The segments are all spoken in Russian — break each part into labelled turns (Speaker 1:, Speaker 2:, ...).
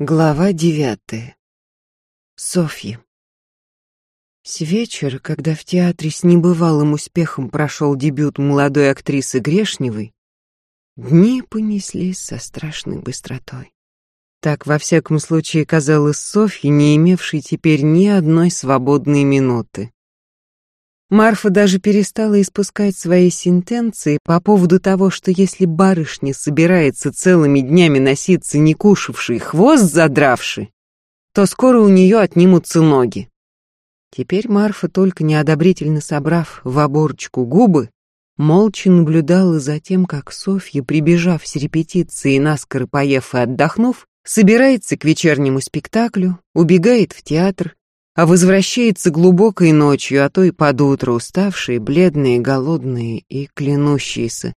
Speaker 1: Глава девятая. Софья. С вечера, когда в театре с небывалым успехом прошел дебют молодой актрисы Грешневой, дни понеслись со страшной быстротой. Так, во всяком случае, казалось Софье, не имевшей теперь ни одной свободной минуты. Марфа даже перестала испускать свои сентенции по поводу того, что если барышня собирается целыми днями носиться не кушавший, хвост задравший, то скоро у нее отнимутся ноги. Теперь Марфа, только неодобрительно собрав в оборочку губы, молча наблюдала за тем, как Софья, прибежав с репетиции, наскоро поев и отдохнув, собирается к вечернему спектаклю, убегает в театр, а возвращается глубокой ночью, а то и под утро, уставшие, бледные, голодные и клянущиеся.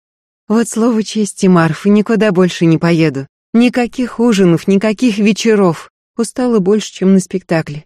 Speaker 1: Вот слово чести, Марфа, никуда больше не поеду. Никаких ужинов, никаких вечеров. Устала больше, чем на спектакле.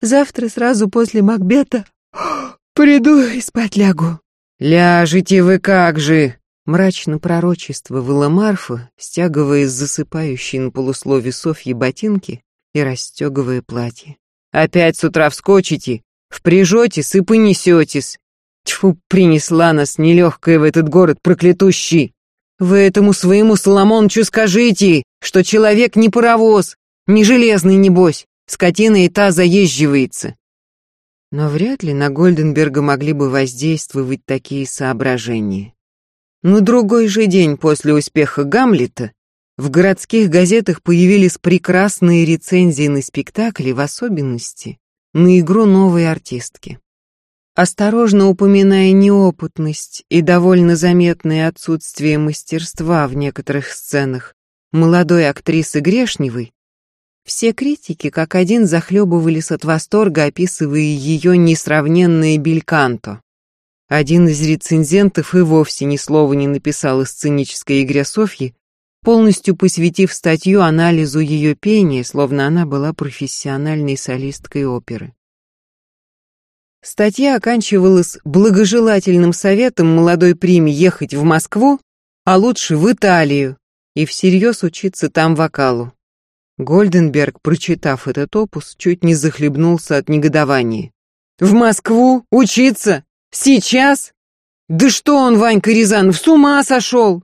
Speaker 1: Завтра сразу после Макбета приду и спать лягу. Ляжете вы как же! Мрачно пророчествовала Марфа, стягивая с засыпающей на полуслове Софьи ботинки и расстегивая платье. Опять с утра вскочите, впряжетесь и понесетесь. Тьфу, принесла нас нелегкая в этот город проклятущий. Вы этому своему Соломончу скажите, что человек не паровоз, не железный небось, скотина и та заезживается. Но вряд ли на Гольденберга могли бы воздействовать такие соображения. На другой же день после успеха Гамлета в городских газетах появились прекрасные рецензии на спектакли, в особенности на игру новой артистки. Осторожно упоминая неопытность и довольно заметное отсутствие мастерства в некоторых сценах молодой актрисы Грешневой, все критики как один захлебывались от восторга, описывая ее несравненное бельканто. Один из рецензентов и вовсе ни слова не написал о сценической игре Софьи, полностью посвятив статью анализу ее пения, словно она была профессиональной солисткой оперы. Статья оканчивалась благожелательным советом молодой приме ехать в Москву, а лучше в Италию, и всерьез учиться там вокалу. Гольденберг, прочитав этот опус, чуть не захлебнулся от негодования. «В Москву? Учиться? Сейчас? Да что он, Ванька Рязанов, с ума сошел?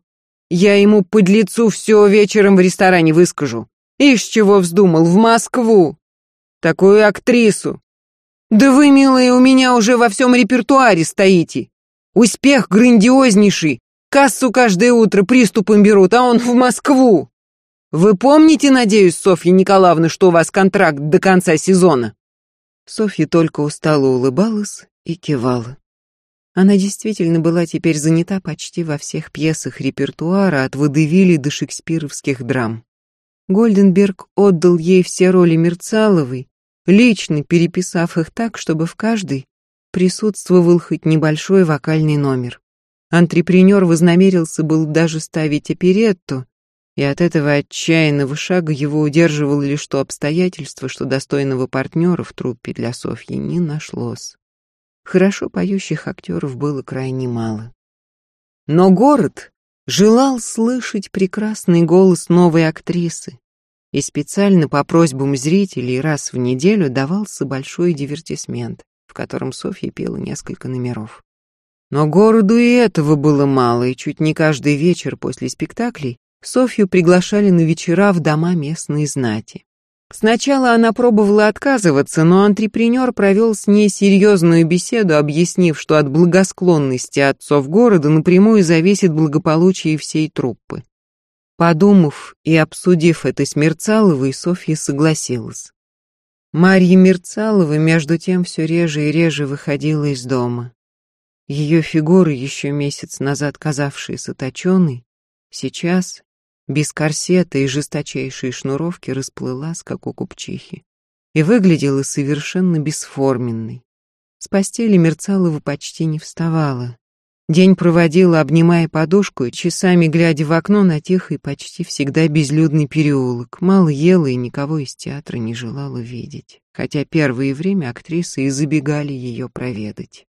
Speaker 1: Я ему под лицу все вечером в ресторане выскажу. Ишь чего вздумал, в Москву. Такую актрису. Да вы, милые, у меня уже во всем репертуаре стоите. Успех грандиознейший. Кассу каждое утро приступом берут, а он в Москву. Вы помните, надеюсь, Софья Николаевна, что у вас контракт до конца сезона? Софья только устало улыбалась и кивала. Она действительно была теперь занята почти во всех пьесах репертуара от водевилей до шекспировских драм. Гольденберг отдал ей все роли Мерцаловой, лично переписав их так, чтобы в каждой присутствовал хоть небольшой вокальный номер. Антрепренер вознамерился был даже ставить оперетту, и от этого отчаянного шага его удерживало лишь то обстоятельство, что достойного партнера в труппе для Софьи не нашлось. Хорошо поющих актеров было крайне мало. Но город желал слышать прекрасный голос новой актрисы, и специально по просьбам зрителей раз в неделю давался большой дивертисмент, в котором Софья пела несколько номеров. Но городу и этого было мало, и чуть не каждый вечер после спектаклей Софью приглашали на вечера в дома местной знати. Сначала она пробовала отказываться, но антрепренер провел с ней серьезную беседу, объяснив, что от благосклонности отцов города напрямую зависит благополучие всей труппы. Подумав и обсудив это с Мерцаловой, Софья согласилась. Марья Мерцалова, между тем, все реже и реже выходила из дома. Ее фигура, еще месяц назад казавшаяся точеной, сейчас, без корсета и жесточайшей шнуровки расплылась, как у купчихи, и выглядела совершенно бесформенной. С постели Мерцалова почти не вставала. День проводила, обнимая подушку и часами глядя в окно на тихий, почти всегда безлюдный переулок. Мало ела и никого из театра не желала видеть, хотя первое время актрисы и забегали ее проведать.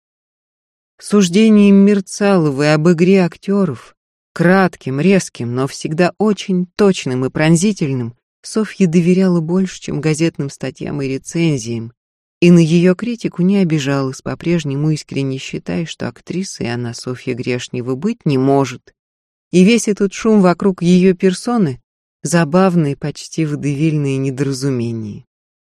Speaker 1: Суждением Мерцаловой об игре актеров Кратким, резким, но всегда очень точным и пронзительным, Софья доверяла больше, чем газетным статьям и рецензиям, и на ее критику не обижалась, по-прежнему искренне считая, что актрисой она, Софья Грешнева, быть не может. И весь этот шум вокруг ее персоны — забавное, почти водевильное недоразумение.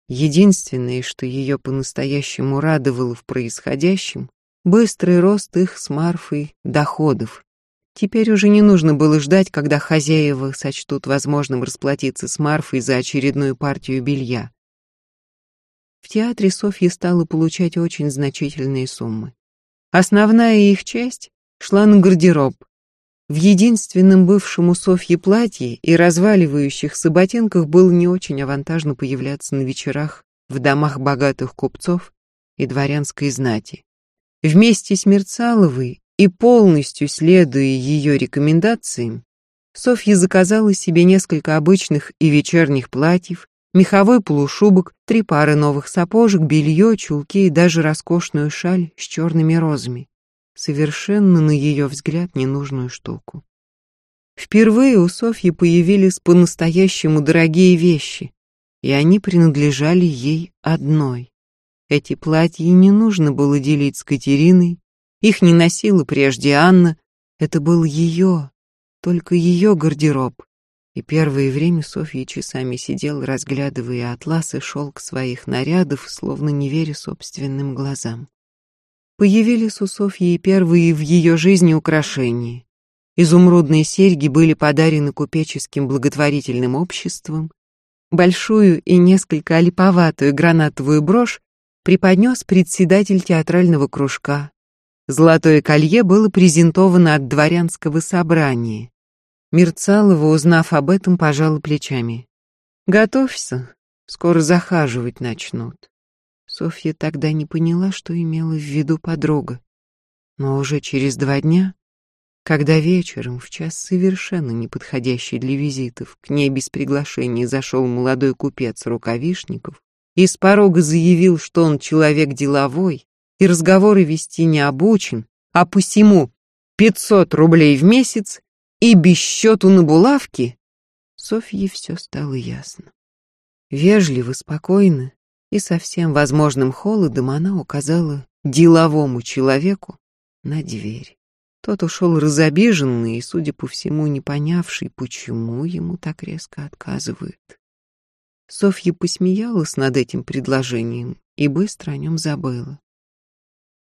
Speaker 1: Единственное, что ее по-настоящему радовало в происходящем — быстрый рост их с Марфой доходов. Теперь уже не нужно было ждать, когда хозяева сочтут возможным расплатиться с Марфой за очередную партию белья. В театре Софья стала получать очень значительные суммы. Основная их часть шла на гардероб. В единственном бывшем у Софьи платье и разваливающихся ботинках было не очень авантажно появляться на вечерах в домах богатых купцов и дворянской знати. Вместе с Мерцаловой и полностью следуя ее рекомендациям, Софья заказала себе несколько обычных и вечерних платьев, меховой полушубок, три пары новых сапожек, белье, чулки и даже роскошную шаль с черными розами. Совершенно, на ее взгляд, ненужную штуку. Впервые у Софьи появились по-настоящему дорогие вещи, и они принадлежали ей одной. Эти платья не нужно было делить с Катериной, их не носила прежде Анна, это был ее, только ее гардероб, и первое время Софья часами сидела, разглядывая атлас и шелк своих нарядов, словно не веря собственным глазам. Появились у Софьи первые в ее жизни украшения. Изумрудные серьги были подарены купеческим благотворительным обществом. Большую и несколько олиповатую гранатовую брошь преподнес председатель театрального кружка. Золотое колье было презентовано от дворянского собрания. Мерцалова, узнав об этом, пожала плечами. «Готовься, скоро захаживать начнут». Софья тогда не поняла, что имела в виду подруга. Но уже через два дня, когда вечером, в час совершенно неподходящий для визитов, к ней без приглашения зашел молодой купец Рукавишников и с порога заявил, что он человек деловой и разговоры вести не обучен, а посему пятьсот рублей в месяц и без счету на булавки, Софье все стало ясно. Вежливо, спокойно и со всем возможным холодом она указала деловому человеку на дверь. Тот ушел разобиженный и, судя по всему, не понявший, почему ему так резко отказывают. Софья посмеялась над этим предложением и быстро о нем забыла.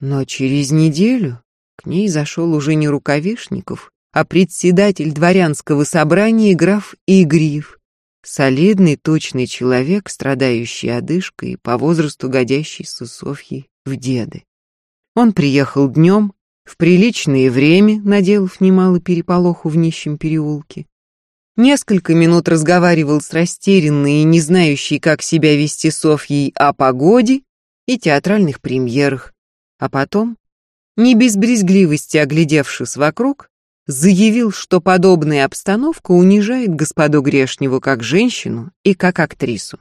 Speaker 1: Но через неделю к ней зашел уже не Рукавишников, а председатель дворянского собрания граф Игриев, солидный, точный человек, страдающий одышкой и по возрасту годящийся Софьи в деды. Он приехал днем, в приличное время, наделав немало переполоху в нищем переулке. Несколько минут разговаривал с растерянной и не знающей, как себя вести Софьей о погоде и театральных премьерах, а потом, не без брезгливости оглядевшись вокруг, заявил, что подобная обстановка унижает господу Грешневу как женщину и как актрису.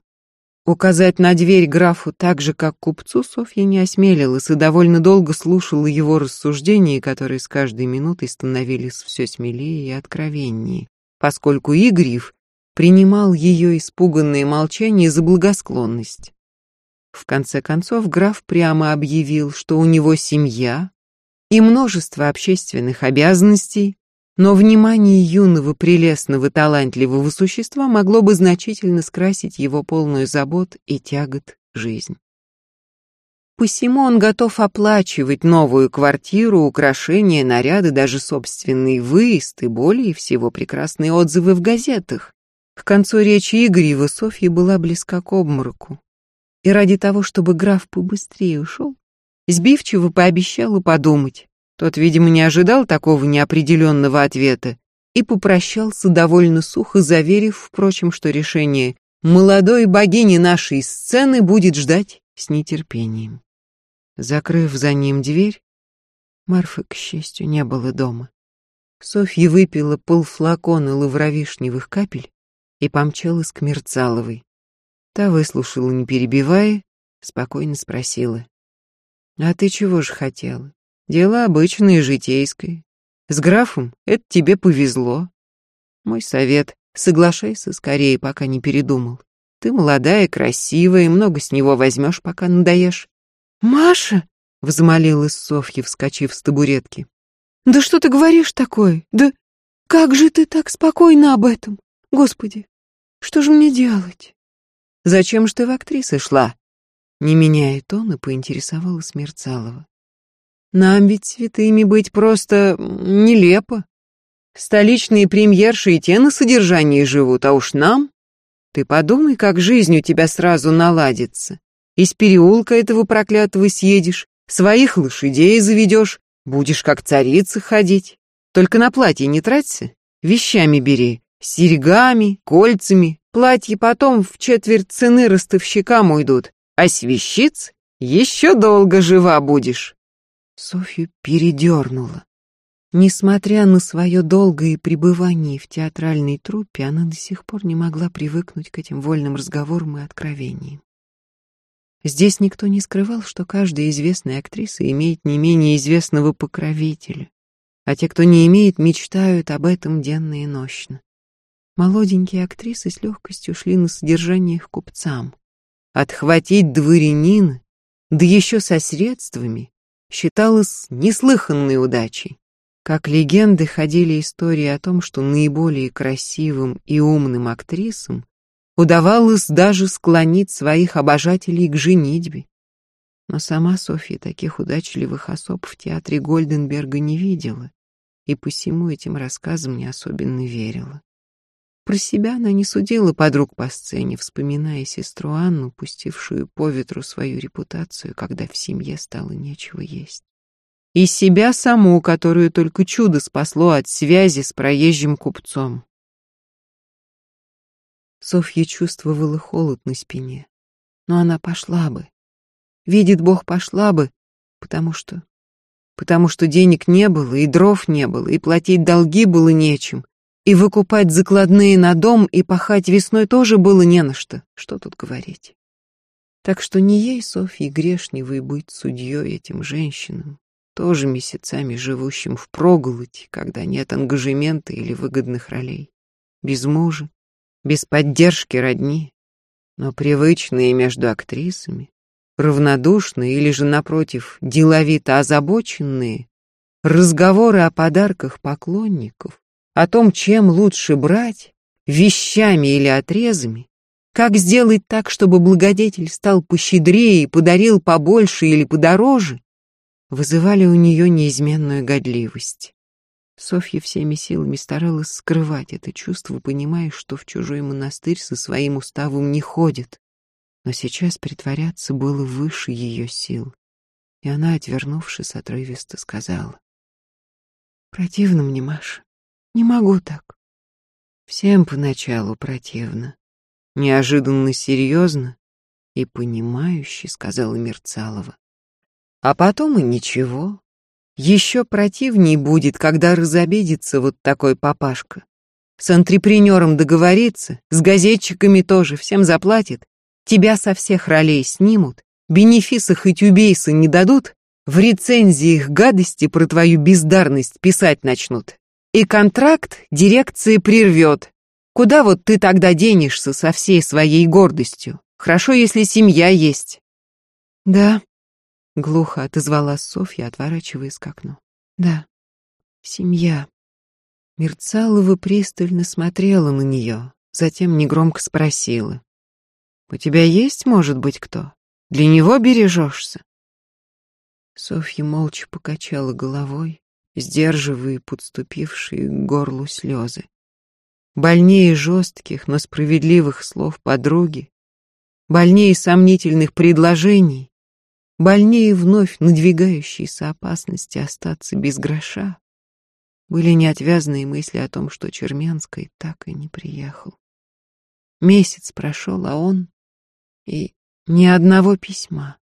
Speaker 1: Указать на дверь графу так же, как купцу, Софья не осмелилась и довольно долго слушала его рассуждения, которые с каждой минутой становились все смелее и откровеннее, поскольку Игорев принимал ее испуганное молчание за благосклонность. В конце концов граф прямо объявил, что у него семья, и множество общественных обязанностей, но внимание юного, прелестного, талантливого существа могло бы значительно скрасить его полную забот и тягот жизнь. Посему он готов оплачивать новую квартиру, украшения, наряды, даже собственный выезд и более всего прекрасные отзывы в газетах. К концу речи Игорева Софья была близка к обмороку. И ради того, чтобы граф побыстрее ушел, Сбивчиво пообещала подумать. Тот, видимо, не ожидал такого неопределенного ответа и попрощался довольно сухо, заверив, впрочем, что решение молодой богини нашей сцены будет ждать с нетерпением. Закрыв за ним дверь, Марфы, к счастью, не было дома. Софья выпила полфлакона лавровишневых капель и помчалась к Мерцаловой. Та выслушала, не перебивая, спокойно спросила. А ты чего ж хотела? Дело обычное, житейское. С графом это тебе повезло. Мой совет — Соглашайся скорее, пока не передумал. Ты молодая, красивая, много с него возьмешь, пока надоешь.
Speaker 2: Маша, взмолилась Софья, вскочив с табуретки. Да что ты говоришь такое? Да как же ты так спокойно об этом? Господи, что же мне делать?
Speaker 1: Зачем ж ты в актрисы шла? Не меняя тона, поинтересовалась Мерцалова. Нам ведь святыми быть просто нелепо. Столичные премьерши и те на содержании живут, а уж нам... Ты подумай, как жизнь у тебя сразу наладится. Из переулка этого проклятого съедешь, своих лошадей заведешь, будешь как царица ходить. Только на платье не траться, вещами бери, серьгами, кольцами. Платье потом в четверть цены ростовщикам уйдут, а с еще долго жива будешь.
Speaker 2: Софью передернула. Несмотря на свое долгое пребывание в театральной труппе, она до сих пор не могла привыкнуть к этим вольным разговорам и откровениям. Здесь никто не скрывал, что каждая известная актриса имеет не менее известного покровителя, а те, кто не имеет, мечтают об этом денно и нощно. Молоденькие актрисы с легкостью шли на содержание к купцам. Отхватить дворянина, да еще со средствами, считалось неслыханной удачей. Как легенды ходили истории о том, что наиболее красивым и умным актрисам удавалось даже склонить своих обожателей к женитьбе. Но сама Софья таких удачливых особ в театре Гольденберга не видела, и посему этим рассказам не особенно верила. Про себя она не судила подруг по сцене, вспоминая сестру Анну, пустившую по ветру свою репутацию, когда в семье стало нечего есть и себя саму, которую только чудо спасло от связи с проезжим купцом. Софья чувствовала холод на спине, но она пошла бы. Видит Бог, пошла бы, потому что... Потому что денег не было, и дров не было, и платить долги было нечем, и выкупать закладные на дом, и пахать весной тоже было не на что. Что тут говорить? Так что не ей, Софье Грешневой, быть судьей этим женщинам, тоже месяцами живущим в проголодь, когда нет ангажемента или выгодных ролей. Без мужа, без поддержки родни, но привычные между актрисами, равнодушные или же, напротив, деловито озабоченные, разговоры о подарках поклонников, о том, чем лучше брать, вещами или отрезами, как сделать так, чтобы благодетель стал пощедрее и подарил побольше или подороже, вызывали у нее неизменную годливость. Софья всеми силами старалась скрывать это чувство, понимая, что в чужой монастырь со своим уставом не ходит. Но сейчас притворяться было выше ее сил. И она, отвернувшись, отрывисто сказала. «Противно мне, Маша. Не могу так». Всем поначалу противно. Неожиданно серьезно и понимающе сказала Мерцалова. А потом и ничего. Еще противней будет, когда разобидится вот такой папашка. С антрепренером договорится, с газетчиками тоже, всем заплатит. Тебя со всех ролей снимут, бенефисы хоть убейся не дадут, в рецензиях гадости про твою бездарность писать начнут. И контракт дирекция прервет. Куда вот ты тогда денешься со всей своей гордостью? Хорошо, если семья есть. Да, Глухо отозвалась Софья, отворачиваясь к окну. Да, семья. Мерцалова пристально смотрела на нее, затем негромко спросила. «У тебя есть, может быть, кто? Для него бережешься?» Софья молча покачала головой, сдерживая подступившие к горлу слезы. Больнее жестких, но справедливых слов подруги, больнее сомнительных предложений, больнее вновь надвигающейся опасности остаться без гроша, были неотвязные мысли о том, что Черменский так и не приехал. Месяц прошел, а он и ни одного письма.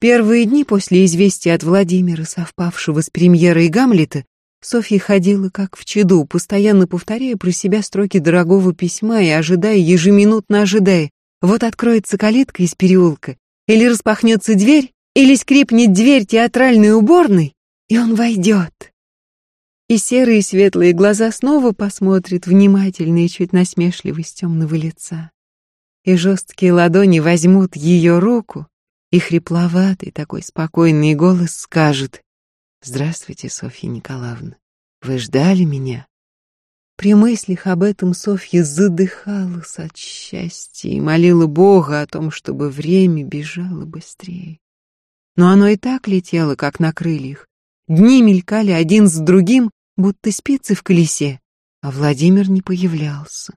Speaker 2: Первые дни после известия от Владимира, совпавшего с премьерой Гамлета, Софья ходила как в чаду, постоянно повторяя про себя строки дорогого письма и ожидая, ежеминутно ожидая. Вот откроется калитка из переулка, или распахнется дверь, или скрипнет дверь театральной уборной, и он войдет. и серые светлые глаза снова посмотрят внимательно и чуть насмешливо с темного лица. И жесткие ладони возьмут ее руку, и хрипловатый такой спокойный голос скажет «Здравствуйте, Софья Николаевна, вы ждали меня?» При мыслях об этом Софья задыхалась от счастья и молила Бога о том, чтобы время бежало быстрее. Но оно и так летело, как на крыльях. Дни мелькали один с другим, будто спицы в колесе, а Владимир не появлялся.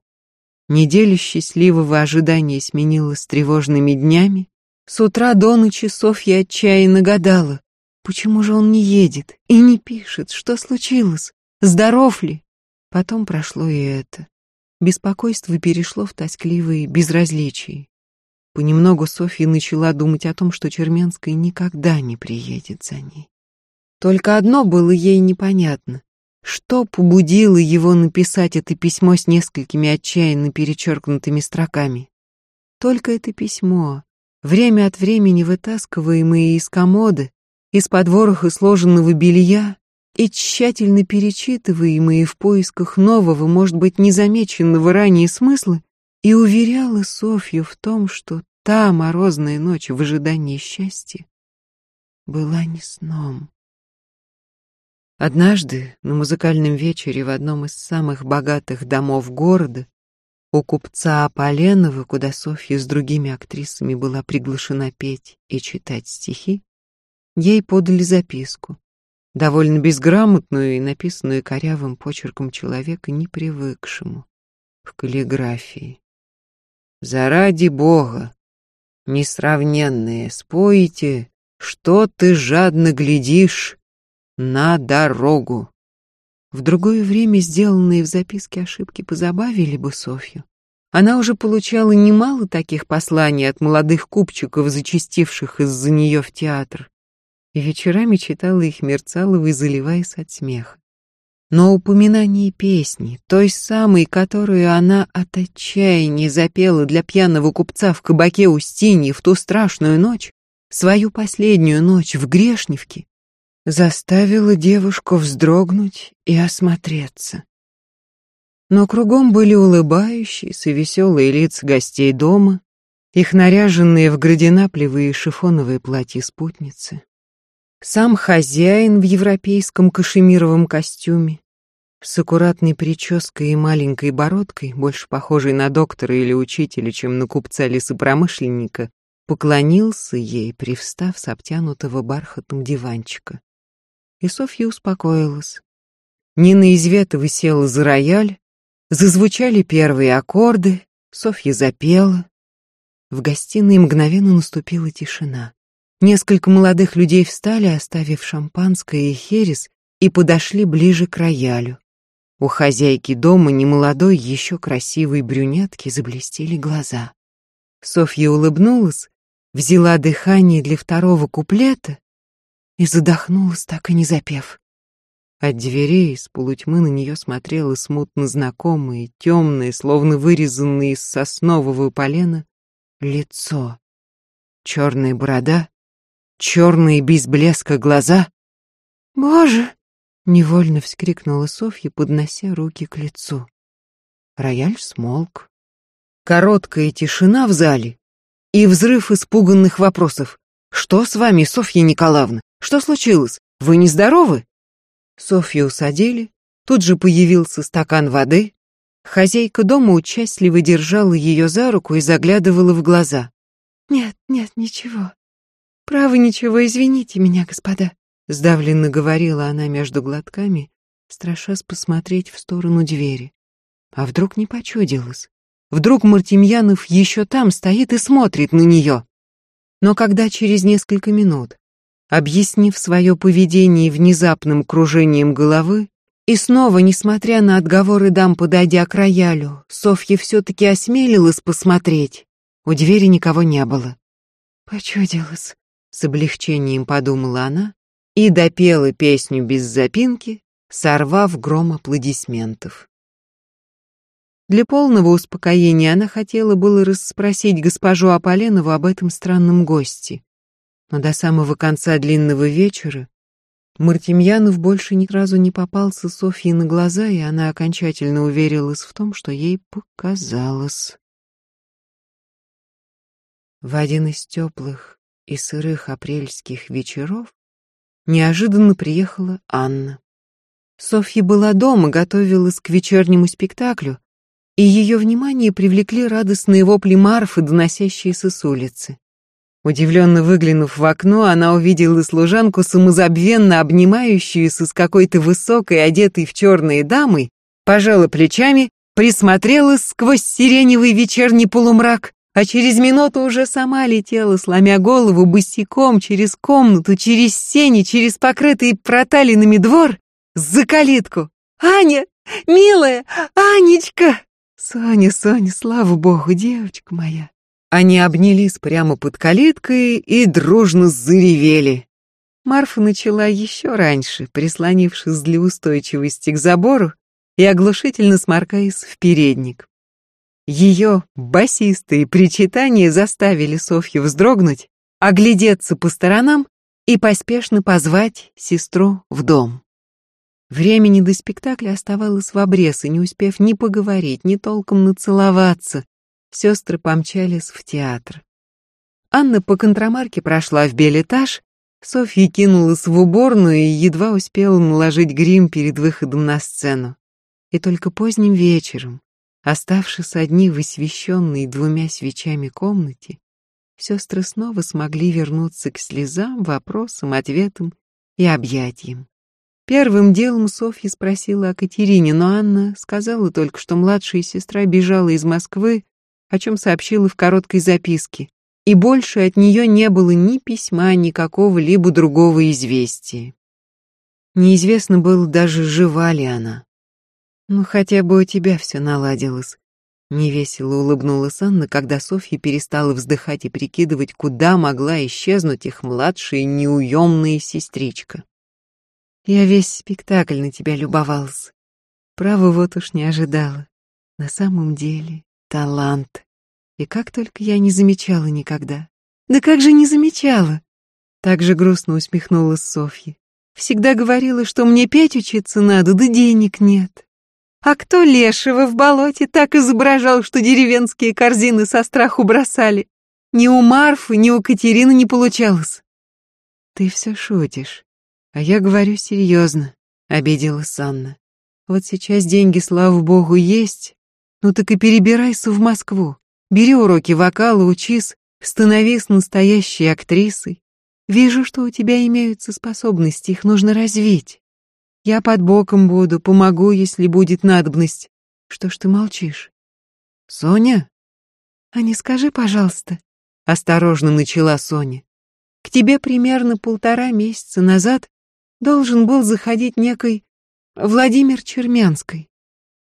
Speaker 2: Неделя счастливого ожидания сменилась тревожными днями. С утра до ночи Софья отчаянно гадала, почему же он не едет и не пишет, что случилось, здоров ли. Потом прошло и это. Беспокойство перешло в тоскливые безразличие. Понемногу Софья начала думать о том, что Черменская никогда не приедет за ней. Только одно было ей непонятно. Что побудило его написать это письмо с несколькими отчаянно перечеркнутыми строками? Только это письмо, время от времени вытаскиваемое из комоды, из-под вороха сложенного белья и тщательно перечитываемые в поисках нового, может быть, незамеченного ранее смысла, и уверяла Софью в том, что та морозная ночь в ожидании счастья была не сном. Однажды на музыкальном вечере в одном из самых богатых домов города у купца Аполенова, куда Софья с другими актрисами была приглашена петь и читать стихи, ей подали записку, довольно безграмотную и написанную корявым почерком человека, не привыкшему к каллиграфии. «Заради Бога, несравненные, спойте, что ты жадно глядишь, на дорогу. В другое время сделанные в записке ошибки позабавили бы Софью. Она уже получала немало таких посланий от молодых купчиков, зачастивших из-за нее в театр, и вечерами читала их мерцалово и заливаясь от смеха. Но упоминание песни, той самой, которую она от отчаяния запела для пьяного купца в кабаке Устиньи в ту страшную ночь, свою последнюю ночь в Грешневке, заставила девушку вздрогнуть и осмотреться. Но кругом были улыбающиеся веселые лица гостей дома, их наряженные в градинаплевые шифоновые платья спутницы. Сам хозяин в европейском кашемировом костюме, с аккуратной прической и маленькой бородкой, больше похожей на доктора или учителя, чем на купца-лесопромышленника, поклонился ей, привстав с обтянутого бархатом диванчика и Софья успокоилась. Нина Изветова села за рояль, зазвучали первые аккорды, Софья запела. В гостиной мгновенно наступила тишина. Несколько молодых людей встали, оставив шампанское и херес, и подошли ближе к роялю. У хозяйки дома немолодой, еще красивой брюнетки заблестели глаза. Софья улыбнулась, взяла дыхание для второго куплета и задохнулась, так и не запев. От дверей из полутьмы на нее смотрело смутно знакомое, темное, словно вырезанное из соснового полена, лицо. Черная борода, черные без блеска глаза. «Боже!» — невольно вскрикнула Софья, поднося руки к лицу. Рояль смолк. Короткая тишина в зале и взрыв испуганных вопросов. «Что с вами, Софья Николаевна? Что случилось? Вы нездоровы?» Софью усадили, тут же появился стакан воды. Хозяйка дома участливо держала ее за руку и заглядывала в глаза. «Нет, нет, ничего. Право, ничего, извините меня, господа», — сдавленно говорила она между глотками, страшась посмотреть в сторону двери. А вдруг не почудилась? Вдруг Мартемьянов еще там стоит и смотрит на нее? Но когда через несколько минут объяснив свое поведение внезапным кружением головы, и снова, несмотря на отговоры дам, подойдя к роялю, Софья все-таки осмелилась посмотреть. У двери никого не было. «Почудилась», — с облегчением подумала она и допела песню без запинки, сорвав гром аплодисментов. Для полного успокоения она хотела было расспросить госпожу Аполенову об этом странном госте, но до самого конца длинного вечера Мартемьянов больше ни разу не попался Софье на глаза, и она окончательно уверилась в том, что ей показалось. В один из теплых и сырых апрельских вечеров неожиданно приехала Анна. Софья была дома, готовилась к вечернему спектаклю, и ее внимание привлекли радостные вопли Марфы, доносящиеся с улицы. Удивленно выглянув в окно, она увидела служанку, самозабвенно обнимающуюся с какой-то высокой, одетой в черные дамой, пожала плечами, присмотрелась сквозь сиреневый вечерний полумрак, а через минуту уже сама летела, сломя голову босиком через комнату, через сени, через покрытый проталинами двор, за калитку. «Аня! Милая! Анечка!» «Соня, Соня, слава богу, девочка моя!» Они обнялись прямо под калиткой и дружно заревели. Марфа начала еще раньше, прислонившись для устойчивости к забору и оглушительно сморкаясь в передник. Ее басистые причитания заставили Софью вздрогнуть, оглядеться по сторонам и поспешно позвать сестру в дом. Времени до спектакля оставалось в обрез, и не успев ни поговорить, ни толком нацеловаться, сестры помчались в театр. Анна по контрамарке прошла в белетаж, Софья кинулась в уборную и едва успела наложить грим перед выходом на сцену. И только поздним вечером, оставшись одни в освещенной двумя свечами комнате, сестры снова смогли вернуться к слезам, вопросам, ответам и объятиям. Первым делом Софья спросила о Катерине, но Анна сказала только, что младшая сестра бежала из Москвы о чем сообщила в короткой записке, и больше от нее не было ни письма, ни какого-либо другого известия. Неизвестно было даже, жива ли она. «Ну, хотя бы у тебя все наладилось», — невесело улыбнулась Анна, когда Софья перестала вздыхать и прикидывать, куда могла исчезнуть их младшая неуемная сестричка. «Я весь спектакль на тебя любовался. Право вот уж не ожидала. На самом деле, талант. И как только я не замечала никогда. Да как же не замечала? Так же грустно усмехнулась Софья. Всегда говорила, что мне петь учиться надо, да денег нет. А кто лешего в болоте так изображал, что деревенские корзины со страху бросали? Ни у Марфы, ни у Катерины не получалось. Ты все шутишь. А я говорю серьезно, обиделась Анна. Вот сейчас деньги, слава богу, есть, ну так и перебирайся в Москву. Бери уроки вокала, учись, становись настоящей актрисой. Вижу, что у тебя имеются способности, их нужно развить. Я под боком буду, помогу, если будет надобность. Что ж ты молчишь? Соня? А не скажи, пожалуйста, осторожно начала Соня. К тебе примерно полтора месяца назад должен был заходить некий Владимир Чермянский.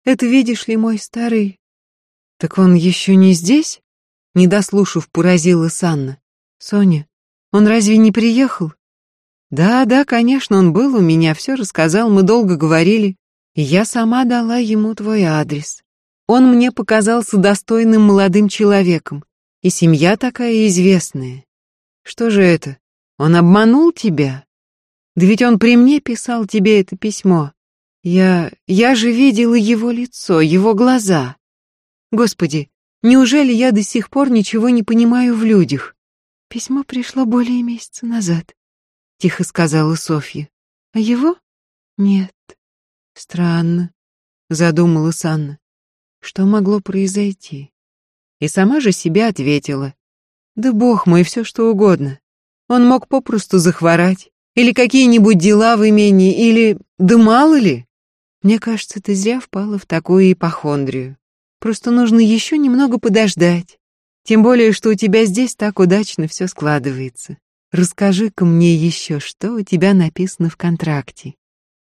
Speaker 2: Это, видишь ли, мой старый... Так он еще не здесь? Не дослушав, поразила Санна. Соня, он разве не приехал? Да, да, конечно, он был у меня, все рассказал, мы долго говорили. Я сама дала ему твой адрес. Он мне показался достойным молодым человеком. И семья такая известная. Что же это? Он обманул тебя? Да ведь он при мне писал тебе это письмо. Я... я же видела его лицо, его глаза. Господи, неужели я до сих пор ничего не понимаю в людях? Письмо пришло более месяца назад, тихо сказала Софья. А его? Нет. Странно, задумалась Анна. Что могло произойти? И сама же себя ответила. Да бог мой, все что угодно. Он мог попросту захворать, или какие-нибудь дела в имении, или... Да мало ли. Мне кажется, ты зря впала в такую ипохондрию. Просто нужно еще немного подождать. Тем более, что у тебя здесь так удачно все складывается. Расскажи-ка мне еще, что у тебя написано в контракте.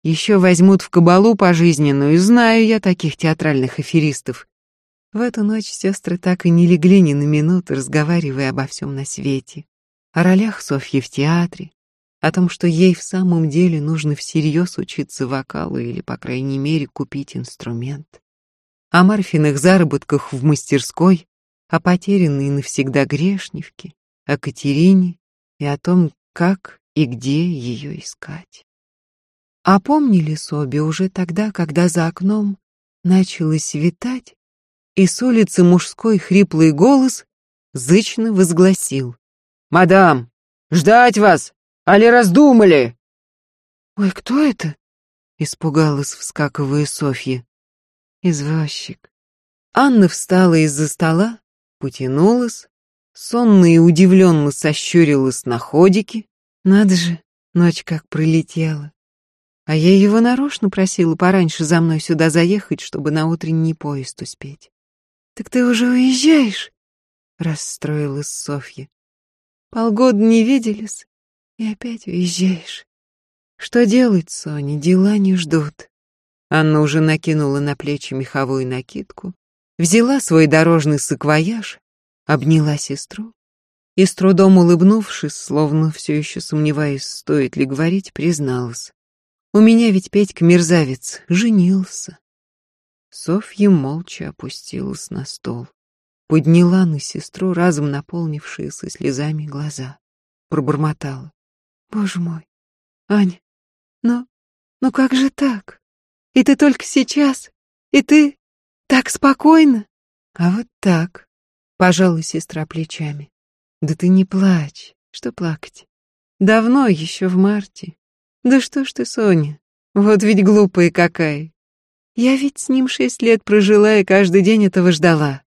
Speaker 2: Еще возьмут в кабалу пожизненную, знаю я таких театральных аферистов. В эту ночь сестры так и не легли ни на минуту, разговаривая обо всем на свете. О ролях Софьи в театре, о том, что ей в самом деле нужно всерьез учиться вокалу или, по крайней мере, купить инструмент. О Марфиных заработках в мастерской, о потерянной навсегда грешневке, о Катерине и о том, как и где ее искать. А помнили Соби уже тогда, когда за окном начало светать, и с улицы мужской хриплый голос зычно возгласил.
Speaker 1: «Мадам, ждать вас! Али раздумали?»
Speaker 2: «Ой, кто это?» — испугалась, вскакивая Софья. «Извозчик». Анна встала из-за стола, потянулась, сонно и удивленно сощурилась на ходике. Надо же, ночь как пролетела. А я его нарочно просила пораньше за мной сюда заехать, чтобы на утренний поезд успеть. «Так ты уже уезжаешь?» — расстроилась Софья. «Полгода не виделись, и опять уезжаешь. Что делать, Соня, дела не ждут». Анна уже накинула на плечи меховую накидку, взяла свой дорожный саквояж, обняла сестру и, с трудом улыбнувшись, словно все еще сомневаясь, стоит ли говорить, призналась. «У меня ведь Петька мерзавец, женился». Софья молча опустилась на стол, подняла на сестру разом наполнившиеся слезами глаза, пробормотала. «Боже мой, Аня, но, ну как же так? И ты только сейчас? И ты так спокойно?» «А вот так», — пожала сестра плечами. «Да ты не плачь, что плакать? Давно, еще в марте. Да что ж ты, Соня, вот ведь глупая какая. Я ведь с ним шесть лет прожила и каждый день этого ждала.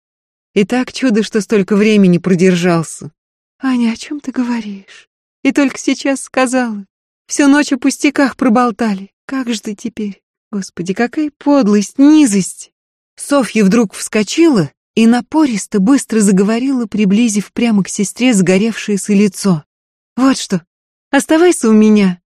Speaker 2: И так чудо, что столько времени продержался. Аня, о чем ты говоришь? И только сейчас сказала. Всю ночь о пустяках проболтали. Как же ты теперь? Господи, какая подлость, низость! Софья вдруг вскочила и напористо быстро заговорила, приблизив прямо к сестре сгоревшееся лицо. Вот что, оставайся у меня.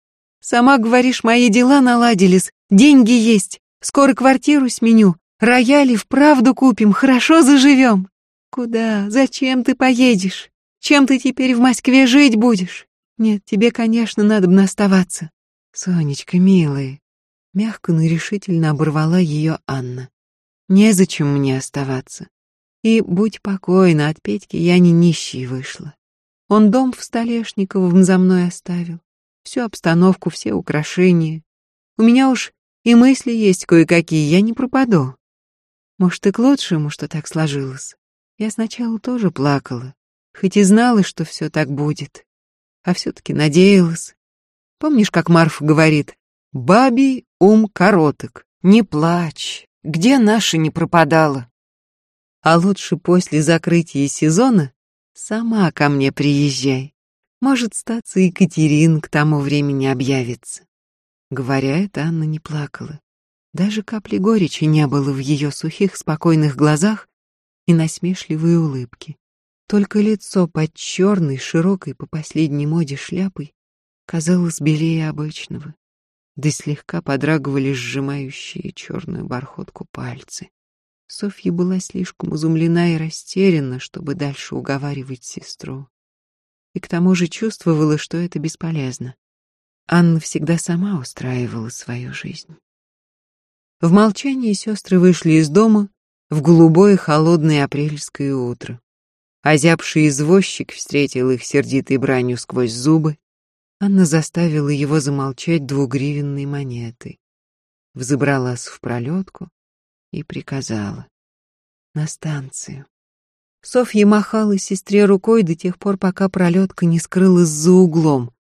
Speaker 2: Сама говоришь, мои дела наладились, деньги есть, Скоро квартиру сменю, рояли вправду купим, хорошо заживем. Куда? Зачем ты поедешь? Чем ты теперь в Москве жить будешь? Нет, тебе, конечно, надо бы оставаться. Сонечка, милая, мягко, но решительно оборвала ее Анна. Незачем мне оставаться. И будь покойна, от Петьки я не нищей вышла. Он дом в Столешниковом за мной оставил. Всю обстановку, все украшения. У меня уж и мысли есть кое-какие, я не пропаду. Может, и к лучшему, что так сложилось. Я сначала тоже плакала, хоть и знала, что все так будет. А все-таки надеялась. Помнишь, как Марфа говорит, «Бабий ум короток, не плачь, где наша не пропадала?» А лучше после закрытия сезона сама ко мне приезжай. Может, статься Екатерин к тому времени объявится. Говоря это, Анна не плакала. Даже капли горечи не было в ее сухих, спокойных глазах и насмешливой улыбке. Только лицо под черной, широкой по последней моде шляпой казалось белее обычного, да слегка подрагивали сжимающие черную бархотку пальцы. Софья была слишком изумлена и растеряна, чтобы дальше уговаривать сестру. И к тому же чувствовала, что это бесполезно. Анна всегда сама устраивала свою жизнь. В молчании сестры вышли из дома в голубое холодное апрельское утро. Озябший извозчик встретил их сердитой бранью сквозь зубы. Анна заставила его замолчать двугривенной монетой. Взобралась в пролетку и приказала. На станцию. Софья махала сестре рукой до тех пор, пока пролетка не скрылась за углом,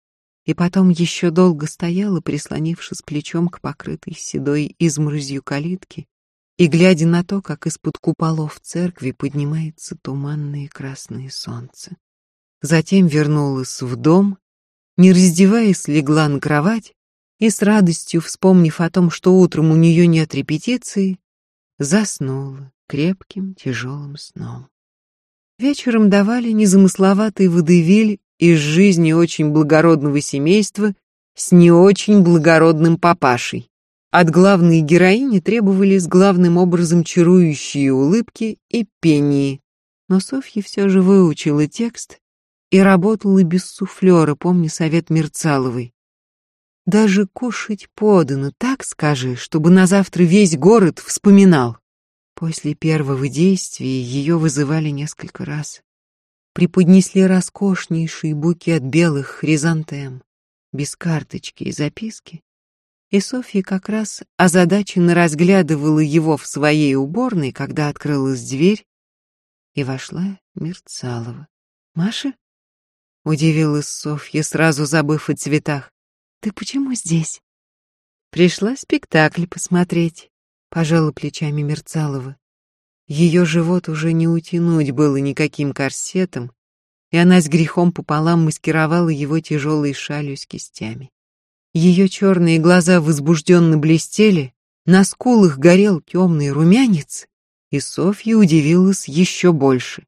Speaker 2: и потом еще долго стояла, прислонившись плечом к покрытой седой изморозью калитке, и глядя на то, как из-под куполов церкви поднимается туманное красное солнце. Затем вернулась в дом, не раздеваясь, легла на кровать и с радостью, вспомнив о том, что утром у нее нет репетиции, заснула крепким тяжелым сном. Вечером давали незамысловатый водевиль из жизни очень благородного семейства с не очень благородным папашей. От главной героини требовались главным образом чарующие улыбки и пение. Но Софья все же выучила текст и работала без суфлера, помни совет Мерцаловой. Даже кушать подано, так скажи, чтобы на завтра весь город вспоминал. После первого действия ее вызывали несколько раз преподнесли роскошнейший букет белых хризантем, без карточки и записки, И Софья как раз озадаченно разглядывала его в своей уборной, когда открылась дверь, и вошла Мерцалова. «Маша?» — удивилась Софья, сразу забыв о цветах. «Ты почему здесь?» «Пришла спектакль посмотреть», — пожала плечами Мерцалова. Ее живот уже не утянуть было никаким корсетом, и она с грехом пополам маскировала его тяжелой шалью с кистями. Ее черные глаза возбужденно блестели, на скулах горел темный румянец, и Софья удивилась еще больше.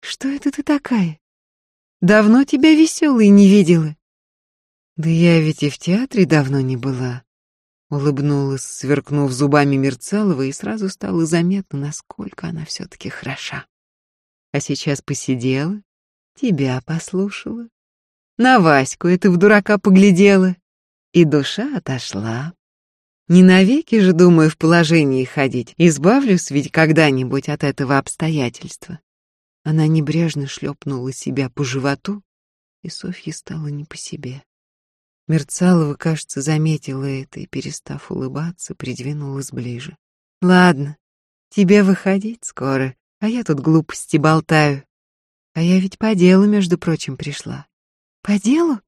Speaker 2: «Что это ты такая? Давно тебя веселой не видела». «Да я ведь и в театре давно не была», Улыбнулась, сверкнув зубами Мерцалова, и сразу стало заметно, насколько она все-таки хороша. А сейчас посидела, тебя послушала, на Ваську это в дурака поглядела, и душа отошла. Не навеки же, думаю, в положении ходить, избавлюсь ведь когда-нибудь от этого обстоятельства. Она небрежно шлепнула себя по животу, и Софье стало не по себе. Мерцалова, кажется, заметила это и, перестав улыбаться, придвинулась ближе. «Ладно, тебе выходить скоро, а я тут глупости болтаю. А я ведь по делу, между прочим, пришла». «По делу?»